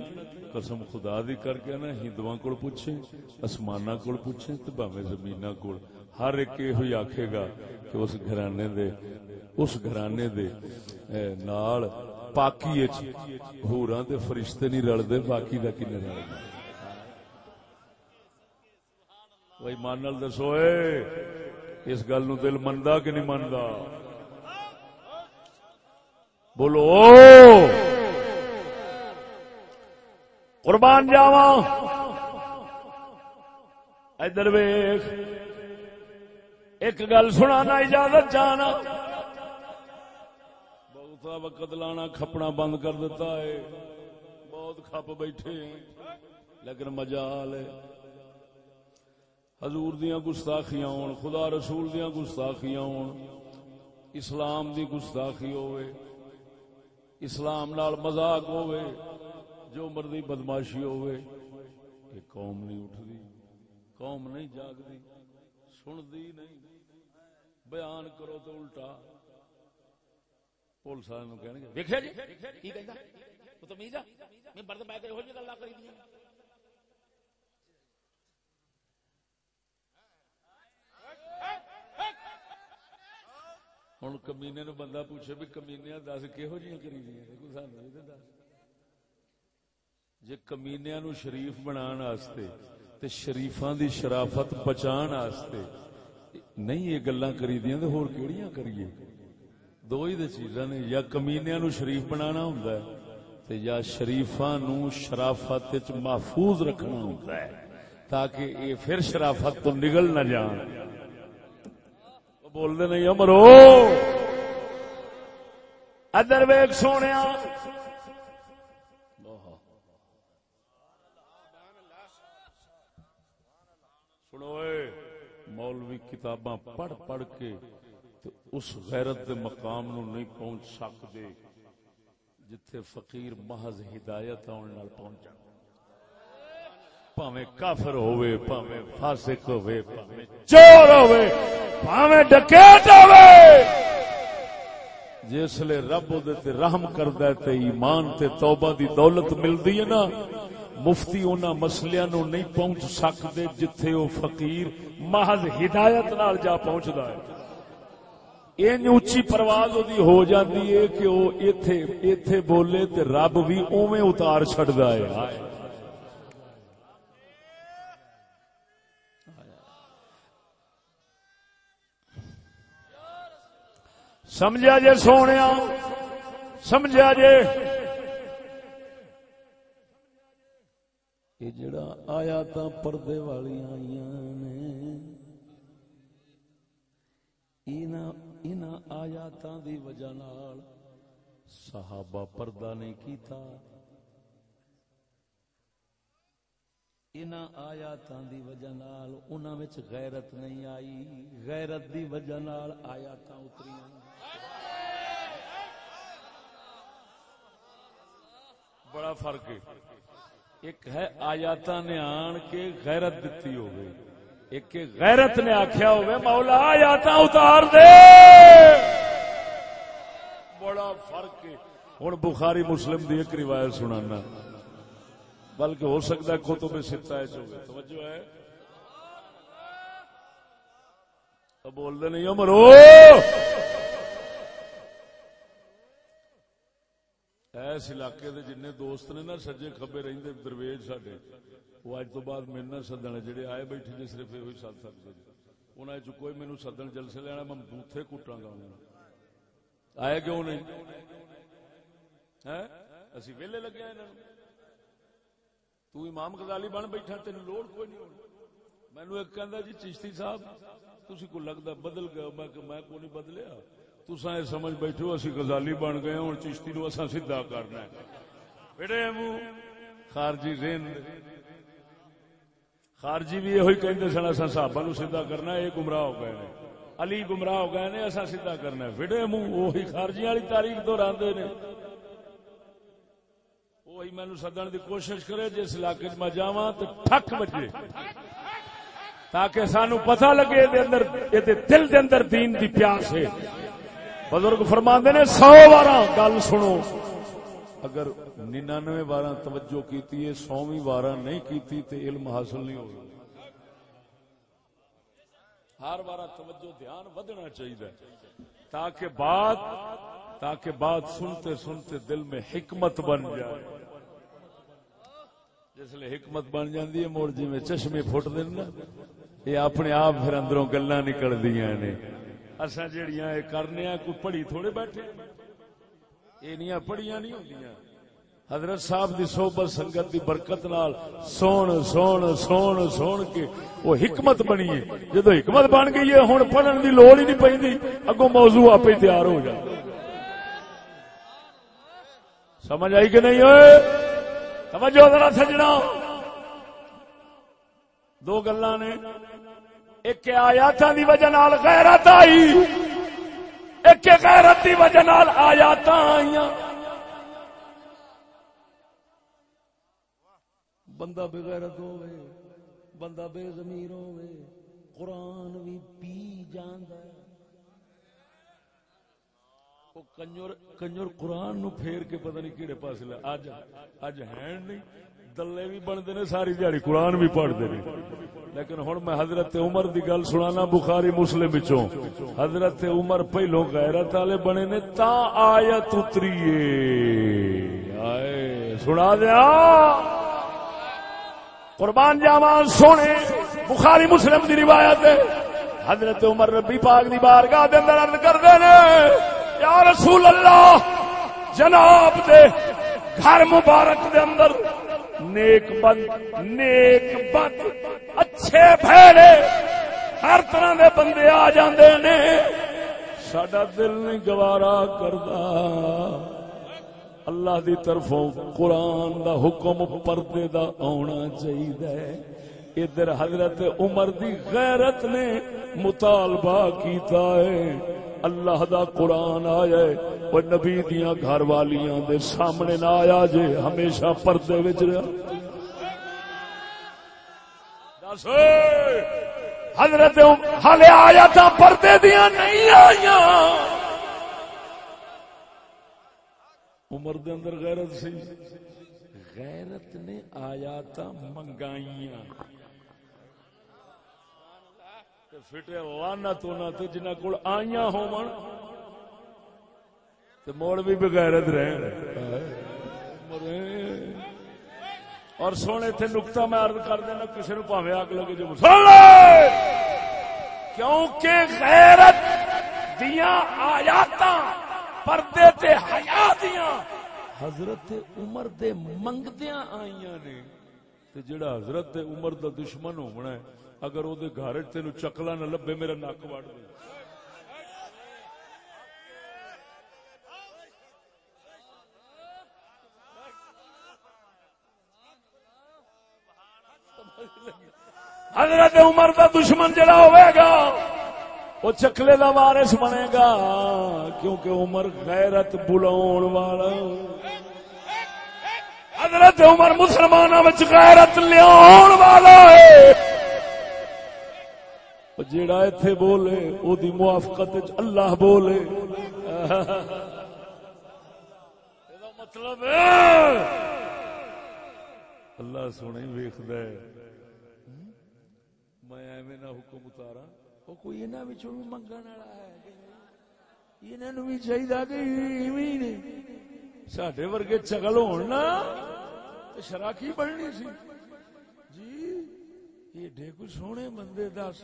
قسم خدا دی کر کے نا ہندواں کول پوچھے اسماناں کول پوچھے تے باویں زمیناں کول۔ ہر ایک یہ آکھے گا کہ اس گھرانے دے، اس گھرانے دے نال پاکی وچ ہوراں تے فرشتے نہیں رلدے، باقی دا کنے رلدا وہی مان نال دسو، اے، اس گل نو دل مندا کہ نہیں مندا؟ بولو قربان جاوا ادھر ویخ ایک گل سنا اجازت جانا بہت وقت لانا، کھپنا بند کر دیتا ہے۔ بہت کھپ بیٹھے لیکن مجال ہے۔ حضور دیاں گستاخیاں ہون، خدا رسول دیاں گستاخیاں ہون۔ اسلام دی گستاخی ہوئے اسلام نال مذاق ہوئے جو مرضی بدماشی ہوئے یہ قوم نہیں اٹھتی، قوم نہیں جاگتی، سنتی نہیں، بیان کرو تو الٹا۔ پولیس والے کہنے گے دیکھا جی کی کہندا؟ تو تمیز ہے، میں برد پہ کے ہو جی گلاں کری دی ہوں کمینے نو بندہ پوچھے بھی کمینیا دس کہہو جی کری دیا سانو دس۔ جی کمینیا نو شریف بنا تے شریفاں دی شرافت بچان واسطے نہیں یہ گلا کری دیا تو ہور کیڑیاں کریے؟ دو ہی دے چیزاں نے، یا کمینیا نو شریف بنانا ہوں تے یا شریفاں نو شرافت محفوظ رکھنا ہوں تاکہ یہ پھر شرافت تو نگل نہ جان۔ بول دے نہیں امرو ادر ویگ سونے سنو مولوی کتاباں پڑھ پڑھ کے تو اس غیرت دے مقام نو نہیں پہنچ سکتے جتھے فقیر محض ہدایت آنے نال پہنچ پاویں کافر ہوئے پاویں فاسق ہوئے پاویں چور ہوئے پاویں ڈکیت ہوئے جس لے رب دے تے رحم کردا ہے تے ایمان تے توبہ دی دولت ملدی ہے نا مفتی انہاں مسلیاں نو نہیں پہنچ سکدے جتھے او فقیر محض ہدایت نال جا پہنچدا ہے۔ این اونچی پرواز دی ہو جاندی ہے کہ او ایتھے ایتھے بولے تے رب بھی اوویں اتار چھڑدا ہے۔ سمجھا جے سونے سمجھا جے۔ یہ جڑا آیا تا پردے والی آئیاں آئی ان آیات دی وجہ نال صحابہ پردہ نہیں کیتا۔ ان آیات دی وجہ نال انہاں وچ غیرت نہیں آئی۔ غیرت دی وجہ نال آیات اتری بڑا فرق ہے۔ ایک ہے آیات نے آن کے غیرت دیتی ہو گئی ایک غیرت نے آخیا ہوگا مولا آیات اتار دے۔ بڑا فرق ہے۔ ہوں بخاری مسلم دی ایک روایت سنانا۔ بلکہ ہو سکتا ہے کتب ستا توجہ ہے۔ بول دے نہیں امرو ایس علاقے دے جن دوست نے نا سجے کبے رہتے درویج سڈے وہ اج تو بعد میرے نہ سدن جہے آئے بیٹھے جی صرف یہ سد سکتے انہیں کوئی مینو سدن جلسے لینا، میں بوتھے کٹا گا آئے کیوں نہیں؟ ہاں؟ اسی ویلے لگے تو امام غزالی بن بیٹھا تین لوڑ کوئی نہیں مینو ایک کہ جی چشتی صاحب تھی کو لگتا بدل گیا میں کو نہیں بدلیا؟ تسا یہ سمجھ بیٹھو اسی غزالی بن گئے ہوں، چشتی نو اصا سیدا کرنا بیٹے خارجی رین خارجی بھی یہ کہتے سن اصا صحابہ نو سیدا کرنا یہ گمراہ ہو گئے علی گمراہ ہو گئے نے اصا سیدا کرنا وڈے منہ وہی خارجی والی تاریخ تو راندے نے۔ وہی مینو سدن دی کوشش کرے، جس علاقے میں جا تو ٹھک بجے۔ تاکہ سانو پتہ لگے دے اندر دل دے اندر دین دی پیاس ہے۔ بزرگ فرما نے سو بار گل سنو۔ اگر ننانوے بار توجہ کی سوویں بار نہیں کی علم حاصل نہیں ہوگا ہر بار توجہ دھیان ودنا چاہیے۔ تاکہ بات تاکہ بات سنتے سنتے دل میں حکمت بن جائے۔ جس لیے حکمت بن جاندی ہے، موڑ جی میں چشمے پھٹ دینا۔ یہ اپنے آپ پھر اندروں گلا نکل دیا نے۔ اصا جہیا کرنے کوئی پڑھی تھوڑے بیٹھے۔ یہ پڑھیاں نہیں ہوندیاں۔ حضرت صاحب دی صحبت، سنگت دی برکت نال سون سون سون سون کے وہ حکمت بنی ہے۔ جدو حکمت بن گئی ہے ہوں پڑھن دی لوڑ ہی نہیں پی اگو موضوع آپ ہی تیار ہو جائے سمجھ آئی کہ نہیں؟ ہوئے توجہ ذرا سجنا دو گلا نے ایک آیات دی وجہ نال غیرت آئی۔ ایک غیرت دی وجہ نال آیات آئی بندہ بغیرت ہوئے بندہ بے زمیر ہوئے قرآن بھی پی جاندہ ہے۔ کنجر کنجر قرآن نو پھیر کے پتہ نہیں کیڑے پاس لے اج اج ہیں نہیں، دلے بھی بندے نے، ساری دیہڑی قرآن بھی پڑھتے نے۔ لیکن ہن میں حضرت عمر دی گل سنانا بخاری مسلم وچوں۔ حضرت عمر پہلو غیرت والے بنے نے تا آیت اتری آئے، سنا دیا۔ قربان جاوان سونے۔ بخاری مسلم دی روایت ہے۔ حضرت عمر ربی پاک دی بارگاہ دے اندر عرض کردے نے، یا رسول اللہ، جناب دے گھر مبارک دے اندر نیک بند نیک بند اچھے بھڑے ہر طرح دے بندے آ جاندے نے۔ ساڈا دل نہیں گوارا کردا۔ اللہ دی طرفوں قرآن دا حکم پردے دا آنا چاہیے ادھر حضرت عمر دی غیرت نے مطالبہ کیتا ہے۔ اللہ دا قرآن آیا ہے۔ وہ نبی دیا گھر والیاں دے سامنے نہ آیا جے۔ ہمیشہ پردے وچ رہا۔ حضرت ہلے آیا تھا پردے دیا نہیں آیا عمر دے اندر غیرت سی۔ غیرت نے آیات منگائیاں۔ فٹے لانا تو نہ جنہ کول آئیاں ہون تے موڑ بھی بغیرت رہن۔ اور سونے تھے نقطہ میں عرض کر دینا، کسی نو پاوے آگ لگے جو کیونکہ غیرت دیاں آیاتاں، پردے تے حیا دیاں حضرت عمر دے منگدیاں آئیاں نے۔ تے جڑا حضرت عمر دا دشمن ہونا ہے، اگر وہ گھر تین چکلا نہ لبے، میرا نک وڑ دے۔ حضرت عمر کا دشمن جڑا ہوئے گا، وہ چکلے کا وارس بنے گا، کیونکہ عمر غیرت بلاؤ والا۔ حضرت عمر مسلمانوں غیرت لیا والا ہے۔ جیڑا ایتھے بولے، او دی موافقت اللہ بولے۔ مطلب اللہ سونے ویخد میں ایویں نہ حکم اتارا وہ کوئی انہوں بھی منگن والا ہے انہوں بھی چاہیے کہ سڈے ورگے چگل ہونا شراکی بننی سی جی یہ ڈیکو سونے بندے دس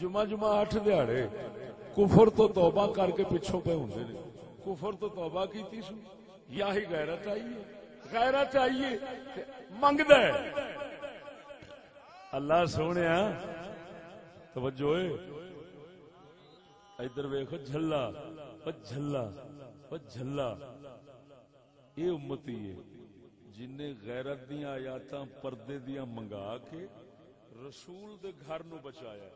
جمعہ جمعہ اٹھ دیہڑے کفر تو توبہ کر کے پچھوں پہ ہوں کفر تو توبہ کی سو یا ہی غیرت آئیے غیرت آئیے منگد اللہ سونے توجہ ادھر ویخو جلا جلا جلا یہ امتی ہے جن غیرت دیا آیات پردے دیا منگا کے رسول دے گھر نو بچایا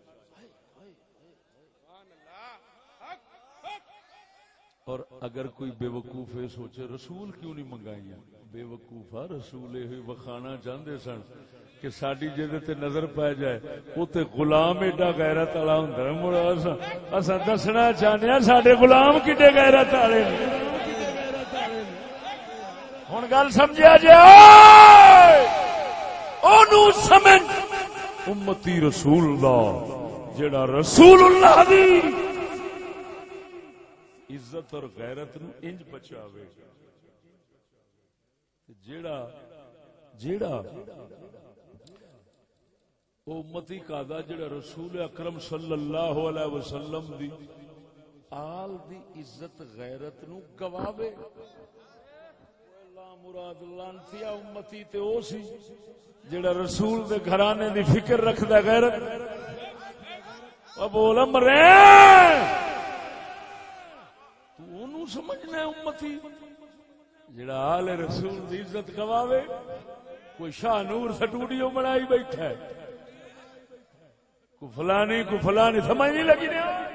اور اگر کوئی بے وقوف سوچے رسول کیوں نہیں منگائی بے وقوفا رسول یہ وکھانا چاہتے سن کہ ساری جی نظر پی جائے وہ تو گلام ایڈا گہرت والا ہوں اصا دسنا چاہنے سڈے گلام کڈے گہرت والے ہوں گل سمجھا جا سمجھ! امتی رسول دا جڑا رسول اللہ دی عزت اور غیرت نو انج بچاوے۔ جیڑا جیڑا او امتی قادا جیڑا رسول اکرم صلی اللہ علیہ وسلم دی آل دی عزت غیرت نو گواوے۔ اللہ مراد لانتی امتی تے او سی جیڑا رسول دے گھرانے دی فکر رکھدا غیرت۔ او بول امرے سمجھنا امتی۔ جڑا آل رسول دی عزت گواوے، کوئی شاہ نور سٹوڈیو بنائی بیٹھا ہے۔ کو فلانی کو فلانی سمجھ نہیں لگی نہیں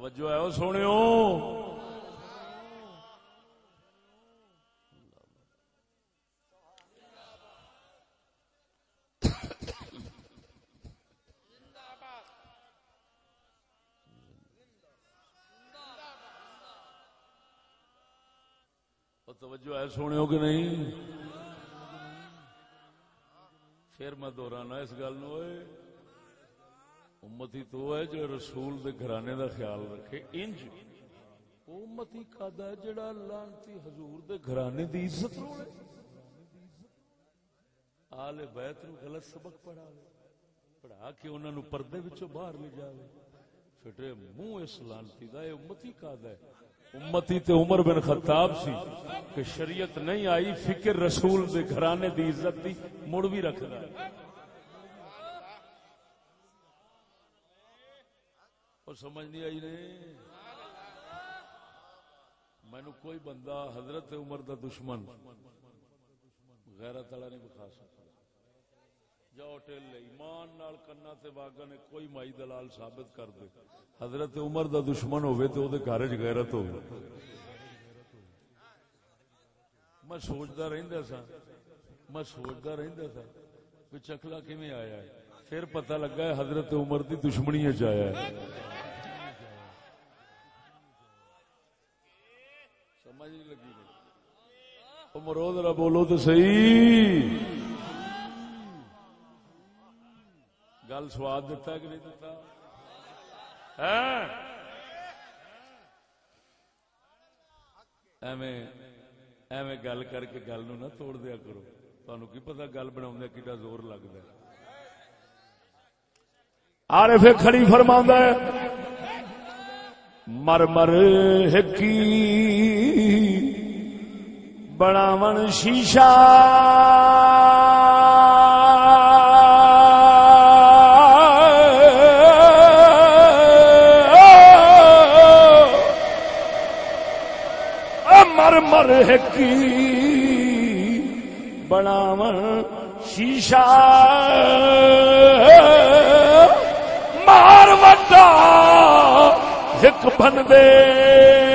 توجہ ہے وہ سونے توجہ ہے سونے کہ نہیں؟ پھر میں دوہرانا اس گل نو امتی تو ہے جو رسول دے گھرانے دا خیال رکھے، انج امتی کادا ہے جڑا لانتی حضور دے گھرانے دی عزت رولے آل بیت نو غلط سبق پڑھا لے پڑھا کے انہاں نو پردے وچوں باہر لے جاوے۔ پھٹے منہ اس لانتی دا، اے امتی کادا ہے۔ امتی تے عمر بن خطاب سی کہ شریعت نہیں آئی، فکر رسول دے گھرانے دی عزت دی مڑ بھی رکھدا ہے۔ اور سمجھ نہیں آئی نہیں مینو کوئی بندہ حضرت عمر دا دشمن غیرت والا نہیں بکھا سکتا۔ جاؤ ٹیل لے، ایمان نال کنا تے واگا نے کوئی مائی دلال ثابت کر دے۔ حضرت عمر دا دشمن ہوئے تو دے گھر چ غیرت ہو میں سوچتا رہندا سا، میں سوچتا رہندا سا کہ چکلا کیویں آیا ہے؟ پھر پتہ لگا ہے حضرت عمر دی دشمنی چ آیا ہے سمجھ نہیں لگی نہیں مرو ذرا بولو تو صحیح۔ گل سواد دیتا کہ نہیں دیتا ہاں؟ ایویں ایویں گل کر کے گل نو نہ توڑ دیا کرو۔ تہن کی پتا گل بنا ہاں کتا زور لگتا ہے۔ آر پھر کھڑی فرما مر مر ہکی۔ بناون شیشہ مر مر ہکی بناون شیشہ مار وٹا ایک بن دے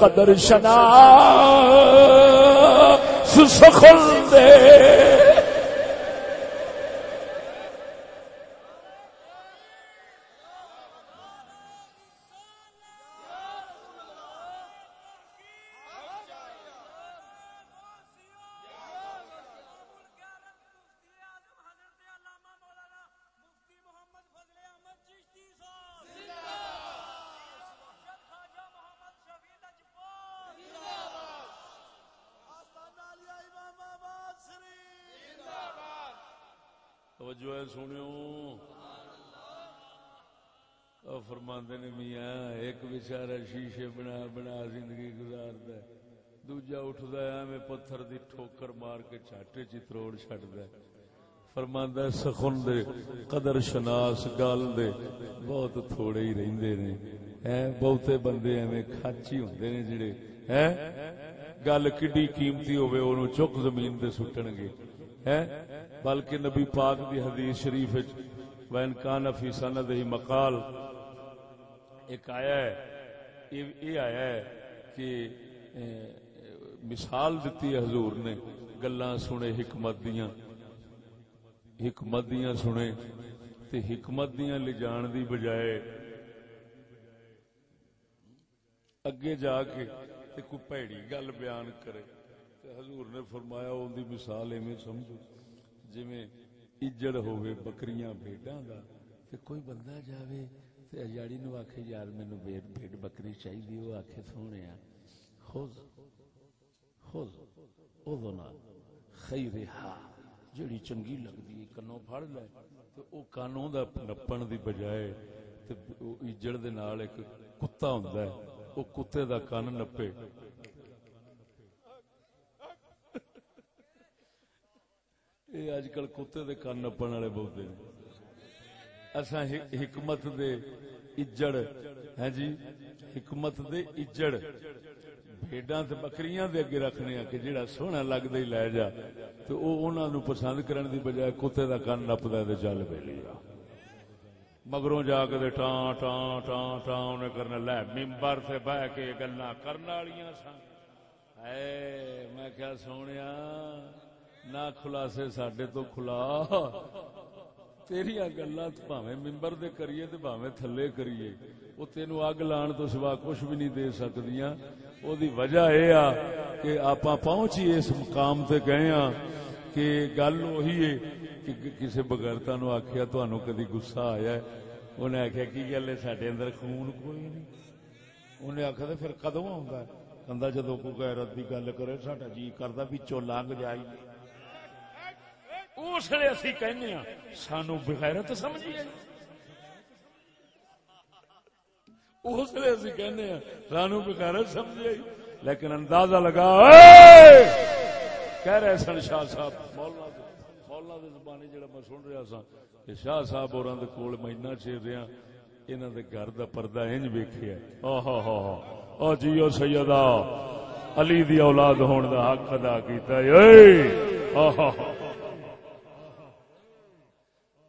قدر شنا سخل دے۔ فرماندے نے میاں، ایک بچارا شیشے بنا بنا زندگی گزارد دوجا اٹھتا ہے میں پتھر دی ٹھوکر مار کے چاٹے چتروڑ چڈ د فرماندہ سخن دے قدر شناس، گل دے بہت تھوڑے ہی رہندے نے۔ ہیں بہتے بندے ایویں کچی ہوں نے جڑے ہیں گل کڈی قیمتی ہوئے انہوں چک زمین دے سٹن گے۔ ہیں بلکہ نبی پاک دی حدیث شریف وچ وین کان فی سند ہی مقال ایک آیا ہے، یہ آیا ہے کہ مثال دیتی ہے حضور نے، گلاں سنے، حکمت دیاں حکمت دیاں سنے، تے حکمت دیاں لے جان دی بجائے اگے جا کے تے کوئی پیڑی گل بیان کرے۔ تے حضور نے فرمایا ان دی مثال ایویں سمجھو، جویں اجڑ ہوے بکریاں بھیڈاں دا، تے کوئی بندہ جاوے تے اجاڑی نو آکھے یار مینو بھیڑ بکری چاہیے وہ آکھے سونے خود خود اذنا خیرہا جڑی چنگی لگدی ہے کنوں پھڑ لے تے او کانوں دا نپن دی بجائے تے او اجڑ دے نال ایک کتا ہوندا ہے او کتے دا کان نپے اے اج کل کتے دے کان نپن والے بہت نے اساں حکمت دے اجڑ ہیں جی؟ حکمت دے اجڑ۔ بھیڈاں تے بکریاں دے اگے رکھنے ہیں کہ جڑا سونا لگدا ہی لے جا۔ تے او انہاں نو پسند کرن دی بجائے کتے دا کان نپدا تے چل پے لیا مگروں جا کے تے ٹاں ٹاں ٹاں ٹاں انہیں کرنا لے۔ ممبر سے بہ کے گلا کرنے والی سن۔ اے میں کیا سونیا؟ نہ خلاصے سڈے تو کھلا۔ تیریا گلا پاوے ممبر دے کریے تے پاوے تھلے کریے وہ تینو اگ لان تو سوا کچھ بھی نہیں دے سکدیاں او دی وجہ اے آ کہ آپاں پہنچی اس مقام تے گئے ہاں کہ گل وہی ہے کہ کسی بغیرتا نو آخیا تہن کدی گسا آیا ہے انہیں آخیا کی گل ہے سڈے اندر خون کوئی نہیں انہیں آخیا تو پھر کدو آ کہہ جدو کو غیرت کی گل کرے ساڈا جی کرتا بھی لنگ جائی اس لیے اسی کہنے ہاں سانو بغیرت سمجھیے اس لیے اسی کہنے ہاں سانو بغیرت سمجھیے لیکن اندازہ لگا کہہ رہے سن شاہ صاحب مولانا مولانا دے زبانی جڑا میں سن رہا سا کہ شاہ صاحب اور دے کول مہینہ چیر رہا انہاں دے گھر دا پردہ انج ویکھیا او ہو ہو او جیو سیدہ، علی دی اولاد ہون دا حق ادا کیتا اے! او ہو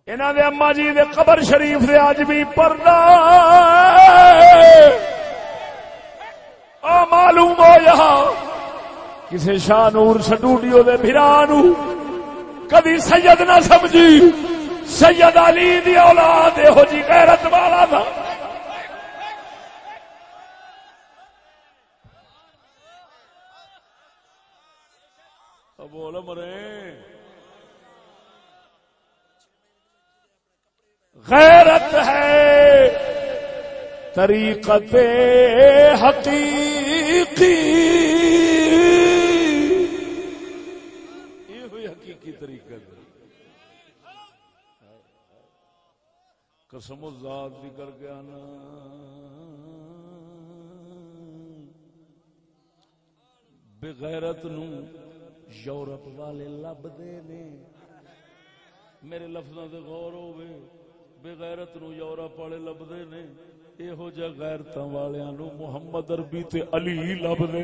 ہو دے اما جی دے قبر شریف دے اج بھی پردہ۔ او معلوم ہو یہاں کسی شاہ نور سڈوڈیو دے بھرانو کدی سید نہ سمجھی۔ سید علی دی اولاد ہو جی غیرت والا تھا۔ بول مرے غیرت ہے طریقت حقیقی یہ ہوئی حقیقی طریقت قسم ذات بھی کر کے آنا۔ بغیرت نو یورپ والے لب دے نے میرے لفظوں سے غور ہوئے۔ بغیرت نو یورپ والے لب دے نے، یہو جہ غیرت والوں نو محمد اربی تے علی لب دے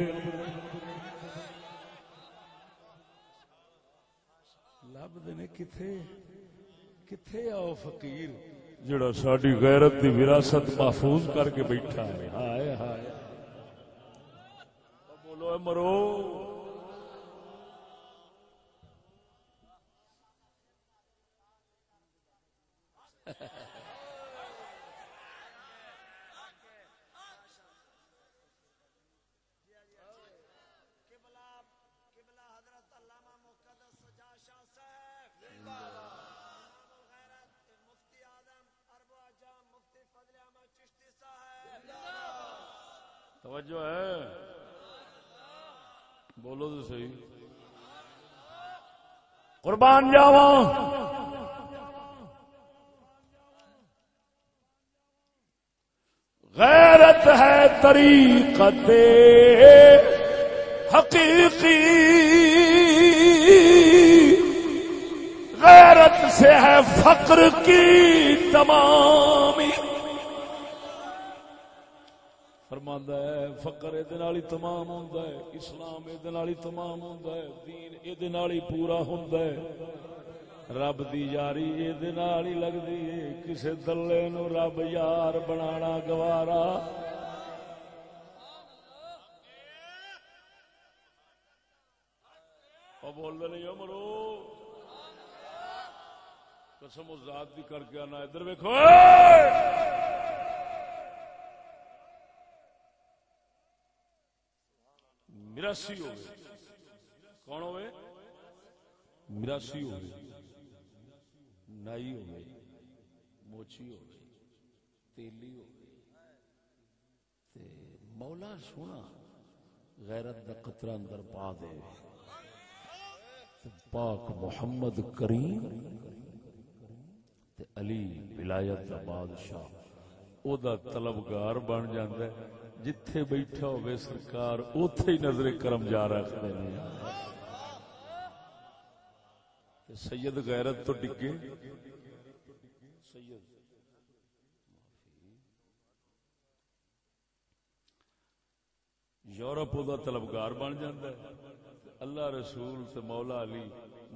لب دے نے کتھے؟ کتھے آؤ فقیر جڑا ساری غیرت دی وراثت محفوظ کر کے بیٹھا ہے؟ ہائے ہائے۔ بولو مرو۔ توجہ ہے۔ بولو تو صحیح۔ قربان جاوا غیرت ہے طریقت حقیقی۔ غیرت سے ہے فقر کی تمامی۔ فرماندا ہے، فقر ادے نال ہی تمام ہوندا ہے، اسلام ادے نال ہی تمام ہوندا ہے، دین ادے نال ہی پورا ہوندا ہے۔ رب دی یاری ادے نال ہی لگدی ہے، کسے دلے نو رب یار بنانا گوارا۔ او بول دے نہیں مرو۔ قسم و ذات دی کر کے آنا ادھر ویکھو۔ مراسی ہو کون ہوئے؟ مراسی ہو نائی ہو موچی ہو تیلی ہو مولا سونا، غیرت دا قطرہ اندر پا دے۔ پاک محمد کریم، تے علی ولایت دا بادشاہ او دا طلبگار بن جاندا ہے۔ جتھے بیٹھا ہوئے سرکار، اوتھے ہی نظر کرم جا رکھدے نے سید غیرت تو ڈگے۔ سید یورپ دا طلبگار بن جاتا ہے۔ اللہ رسول تے مولا علی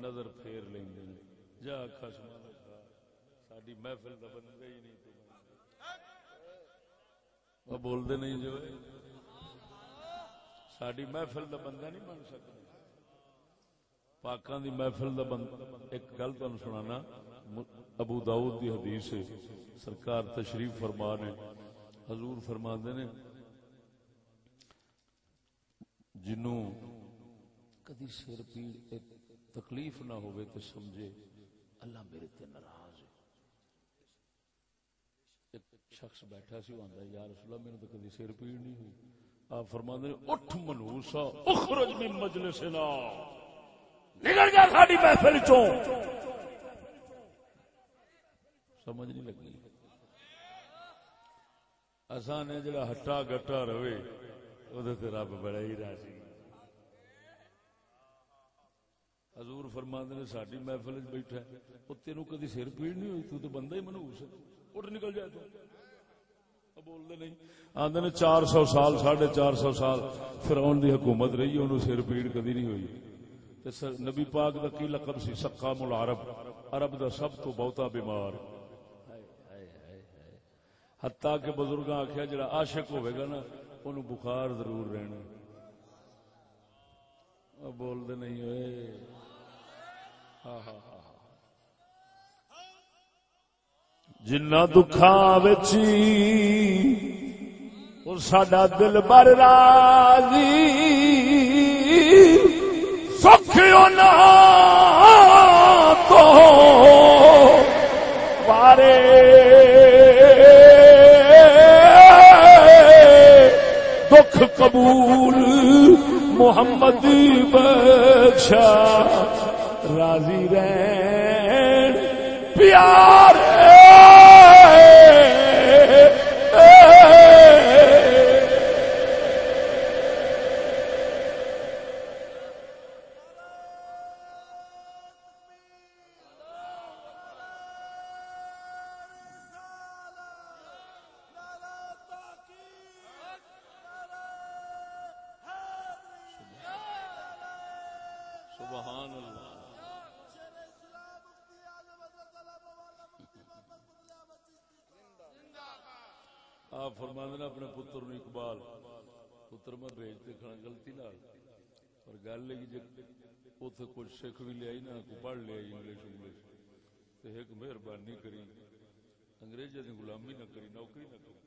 نظر پھیر لیں جا خشم ساری محفل دا بندہ ہی نہیں۔ تو بول دے نہیں جو ساری محفل دا بندہ نہیں بن سکتا پاکان دی محفل دا بندہ ایک گل تمہیں سنانا ابو داؤد دی حدیث سرکار تشریف فرما نے حضور فرما نے جنوں کدی سر پیڑ تکلیف نہ ہوئے تو سمجھے اللہ میرے تے ناراض ہے ایک شخص بیٹھا سی وہ آندا یا رسول اللہ میرے تو کدی سر پیڑ نہیں ہوئی۔ آپ فرماندے نے اٹھ منوسا اخرج من مجلسنا نکل جا ساڈی محفل چوں۔ سمجھ نہیں لگی۔ اساں نے جڑا ہٹا گٹا رہے رب بڑا ہی راضی حضور فرماند نے ساری محفل بیٹھا وہ تینوں کدی سر پیڑ نہیں ہوئی تو, تو بندہ ہی منوس اٹھ نکل جائے تو۔ بولتے نہیں۔ آدھے نے چار سو سال، ساڑھے چار سو سال فرعون دی حکومت رہی، انہوں سر پیڑ کدی نہیں ہوئی۔ نبی پاک دا کی لقب سی؟ سقام العرب عرب۔ دا سب تو بہتا بیمار۔ حتیٰ کہ بزرگ آخیا جڑا عاشق ہوئے گا نا ان بخار ضرور رہنا بول دے نہیں ہوئے۔ ہاں ہاں ہاں جنا دکھا بچی اور ساڈا دل بر راضی سکھ تو بارے دکھ قبول محمد بخشا راضی رین پیار اتے سکھ بھی لیا نہ پڑھ لیا انگلش انگلش۔ ایک مہربانی کری انگریزوں کی غلامی نہ کری، نوکری نہ کری۔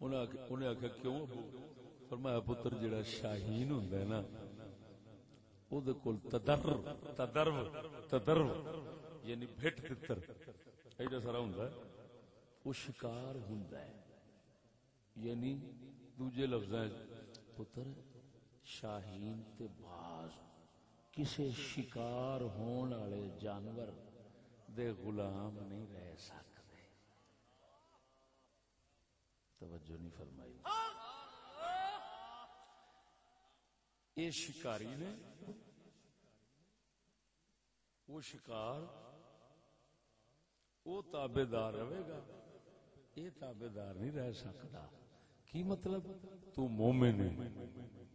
انہیں آخیا کیوں فرمایا، پتر جڑا شاہین ہوں نا تدر تدر تدر یعنی بھٹ تتر ایڈا سارا ہوں وہ شکار ہوں یعنی دوجے لفظ پتر، شاہین تے باز کسے شکار ہون والے جانور دے غلام نہیں رہ سکتے۔ توجہ نہیں فرمائی۔ یہ شکاری نے وہ شکار وہ تابے دار رہے گا۔ یہ تابے دار نہیں رہ سکتا۔ کی مطلب؟ تو مومن ہے۔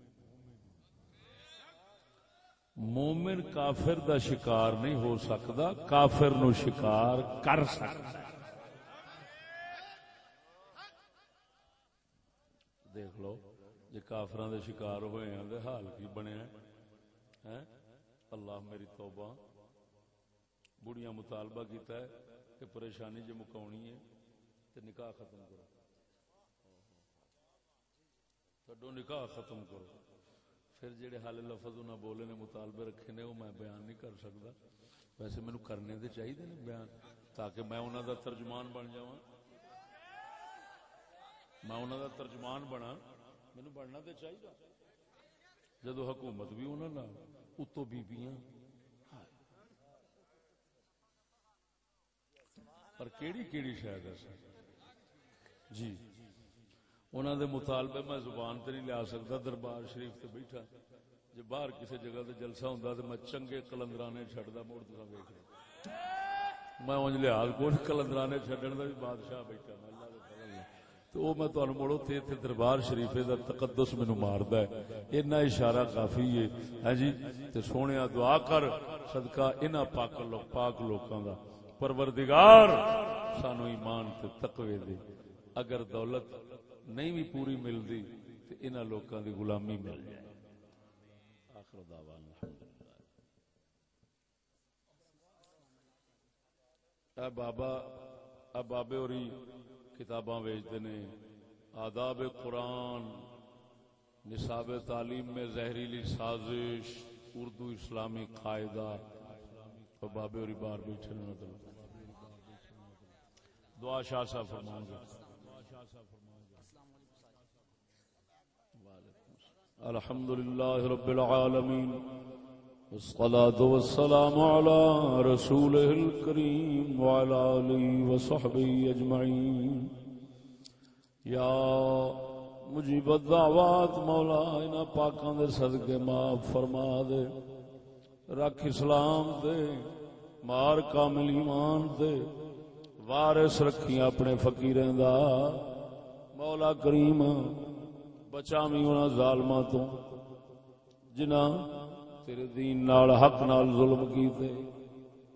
مومن کافر دا شکار نہیں ہو سکتا، کافر نو شکار کر سکتا۔ دیکھ لو جی کافر دے شکار ہوئے ہیں حال کی بنیا اللہ میری توبہ۔ بڑیاں مطالبہ کیتا ہے کہ پریشانی جو مکاونی ہے تو نکاح ختم کرو۔ کڈو نکاح ختم کرو۔ پھر جڑے حال لفظ انہیں بولے نے مطالبے رکھے نے، وہ میں بیان نہیں کر سکتا ویسے مینو کرنے دے چاہیے نے بیان، تاکہ میں انہوں دا ترجمان بن جاؤں میں انہوں دا ترجمان بنا مینو بننا تو چاہیے جدو حکومت بھی انہوں نے اتو بیبیاں۔ پر کیڑی کیڑی شاید ہے جی۔ انہوں دے مطالبے میں زبان تے نہیں لیا سکتا، دربار شریف تے بیٹھا۔ جی باہر کسی جگہ تے جلسہ ہوں تو میں چنگے کلندرانے چڈتا مڑ تو ویک میں انج لحاظ کو کلندرانے چڈن کا بھی بادشاہ بیٹھا میں، اللہ دے فضل تو وہ میں تمہیں مڑو تے تے دربار شریف دا تقدس مینو مارد ہے۔ اینا اشارہ کافی ہے۔ ہاں جی تے سونے دعا کر، صدقہ انہاں پاک لوگ پاک لوکاں دا۔ پروردگار، سانو ایمان تے تقوی دے۔ اگر دولت نہیں بھی پوری ملتی تو انہاں لوکاں دی غلامی مل جائے۔ آخر دعوان اے بابا، اے بابے اوری کتاباں ویچتے نے۔ آداب قرآن، نصاب تعلیم میں زہریلی سازش، اردو اسلامی قاعدہ۔ تو بابے اور بار بیٹھے دعا شاہ صاحب فرمان گے۔ الحمد للہ رب العالمین والصلاة والسلام على رسوله الكريم وعلى آله وصحبه أجمعين. یا مجیب الدعوات مولا انہا پاکاں دے صدقے معاف فرما دے، رکھ اسلام دے، مار کامل ایمان دے، وارث رکھی اپنے فقیریں دا، مولا کریم بچاویں ہونا ظالماں تو۔ جنا تیرے دین نال حق نال ظلم کیتے۔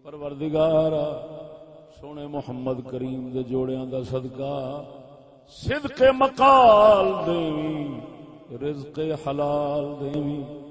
پروردگار سونے محمد کریم دے جوڑیاں دا صدقہ۔ صدق مقال دیوی رزق حلال دیوی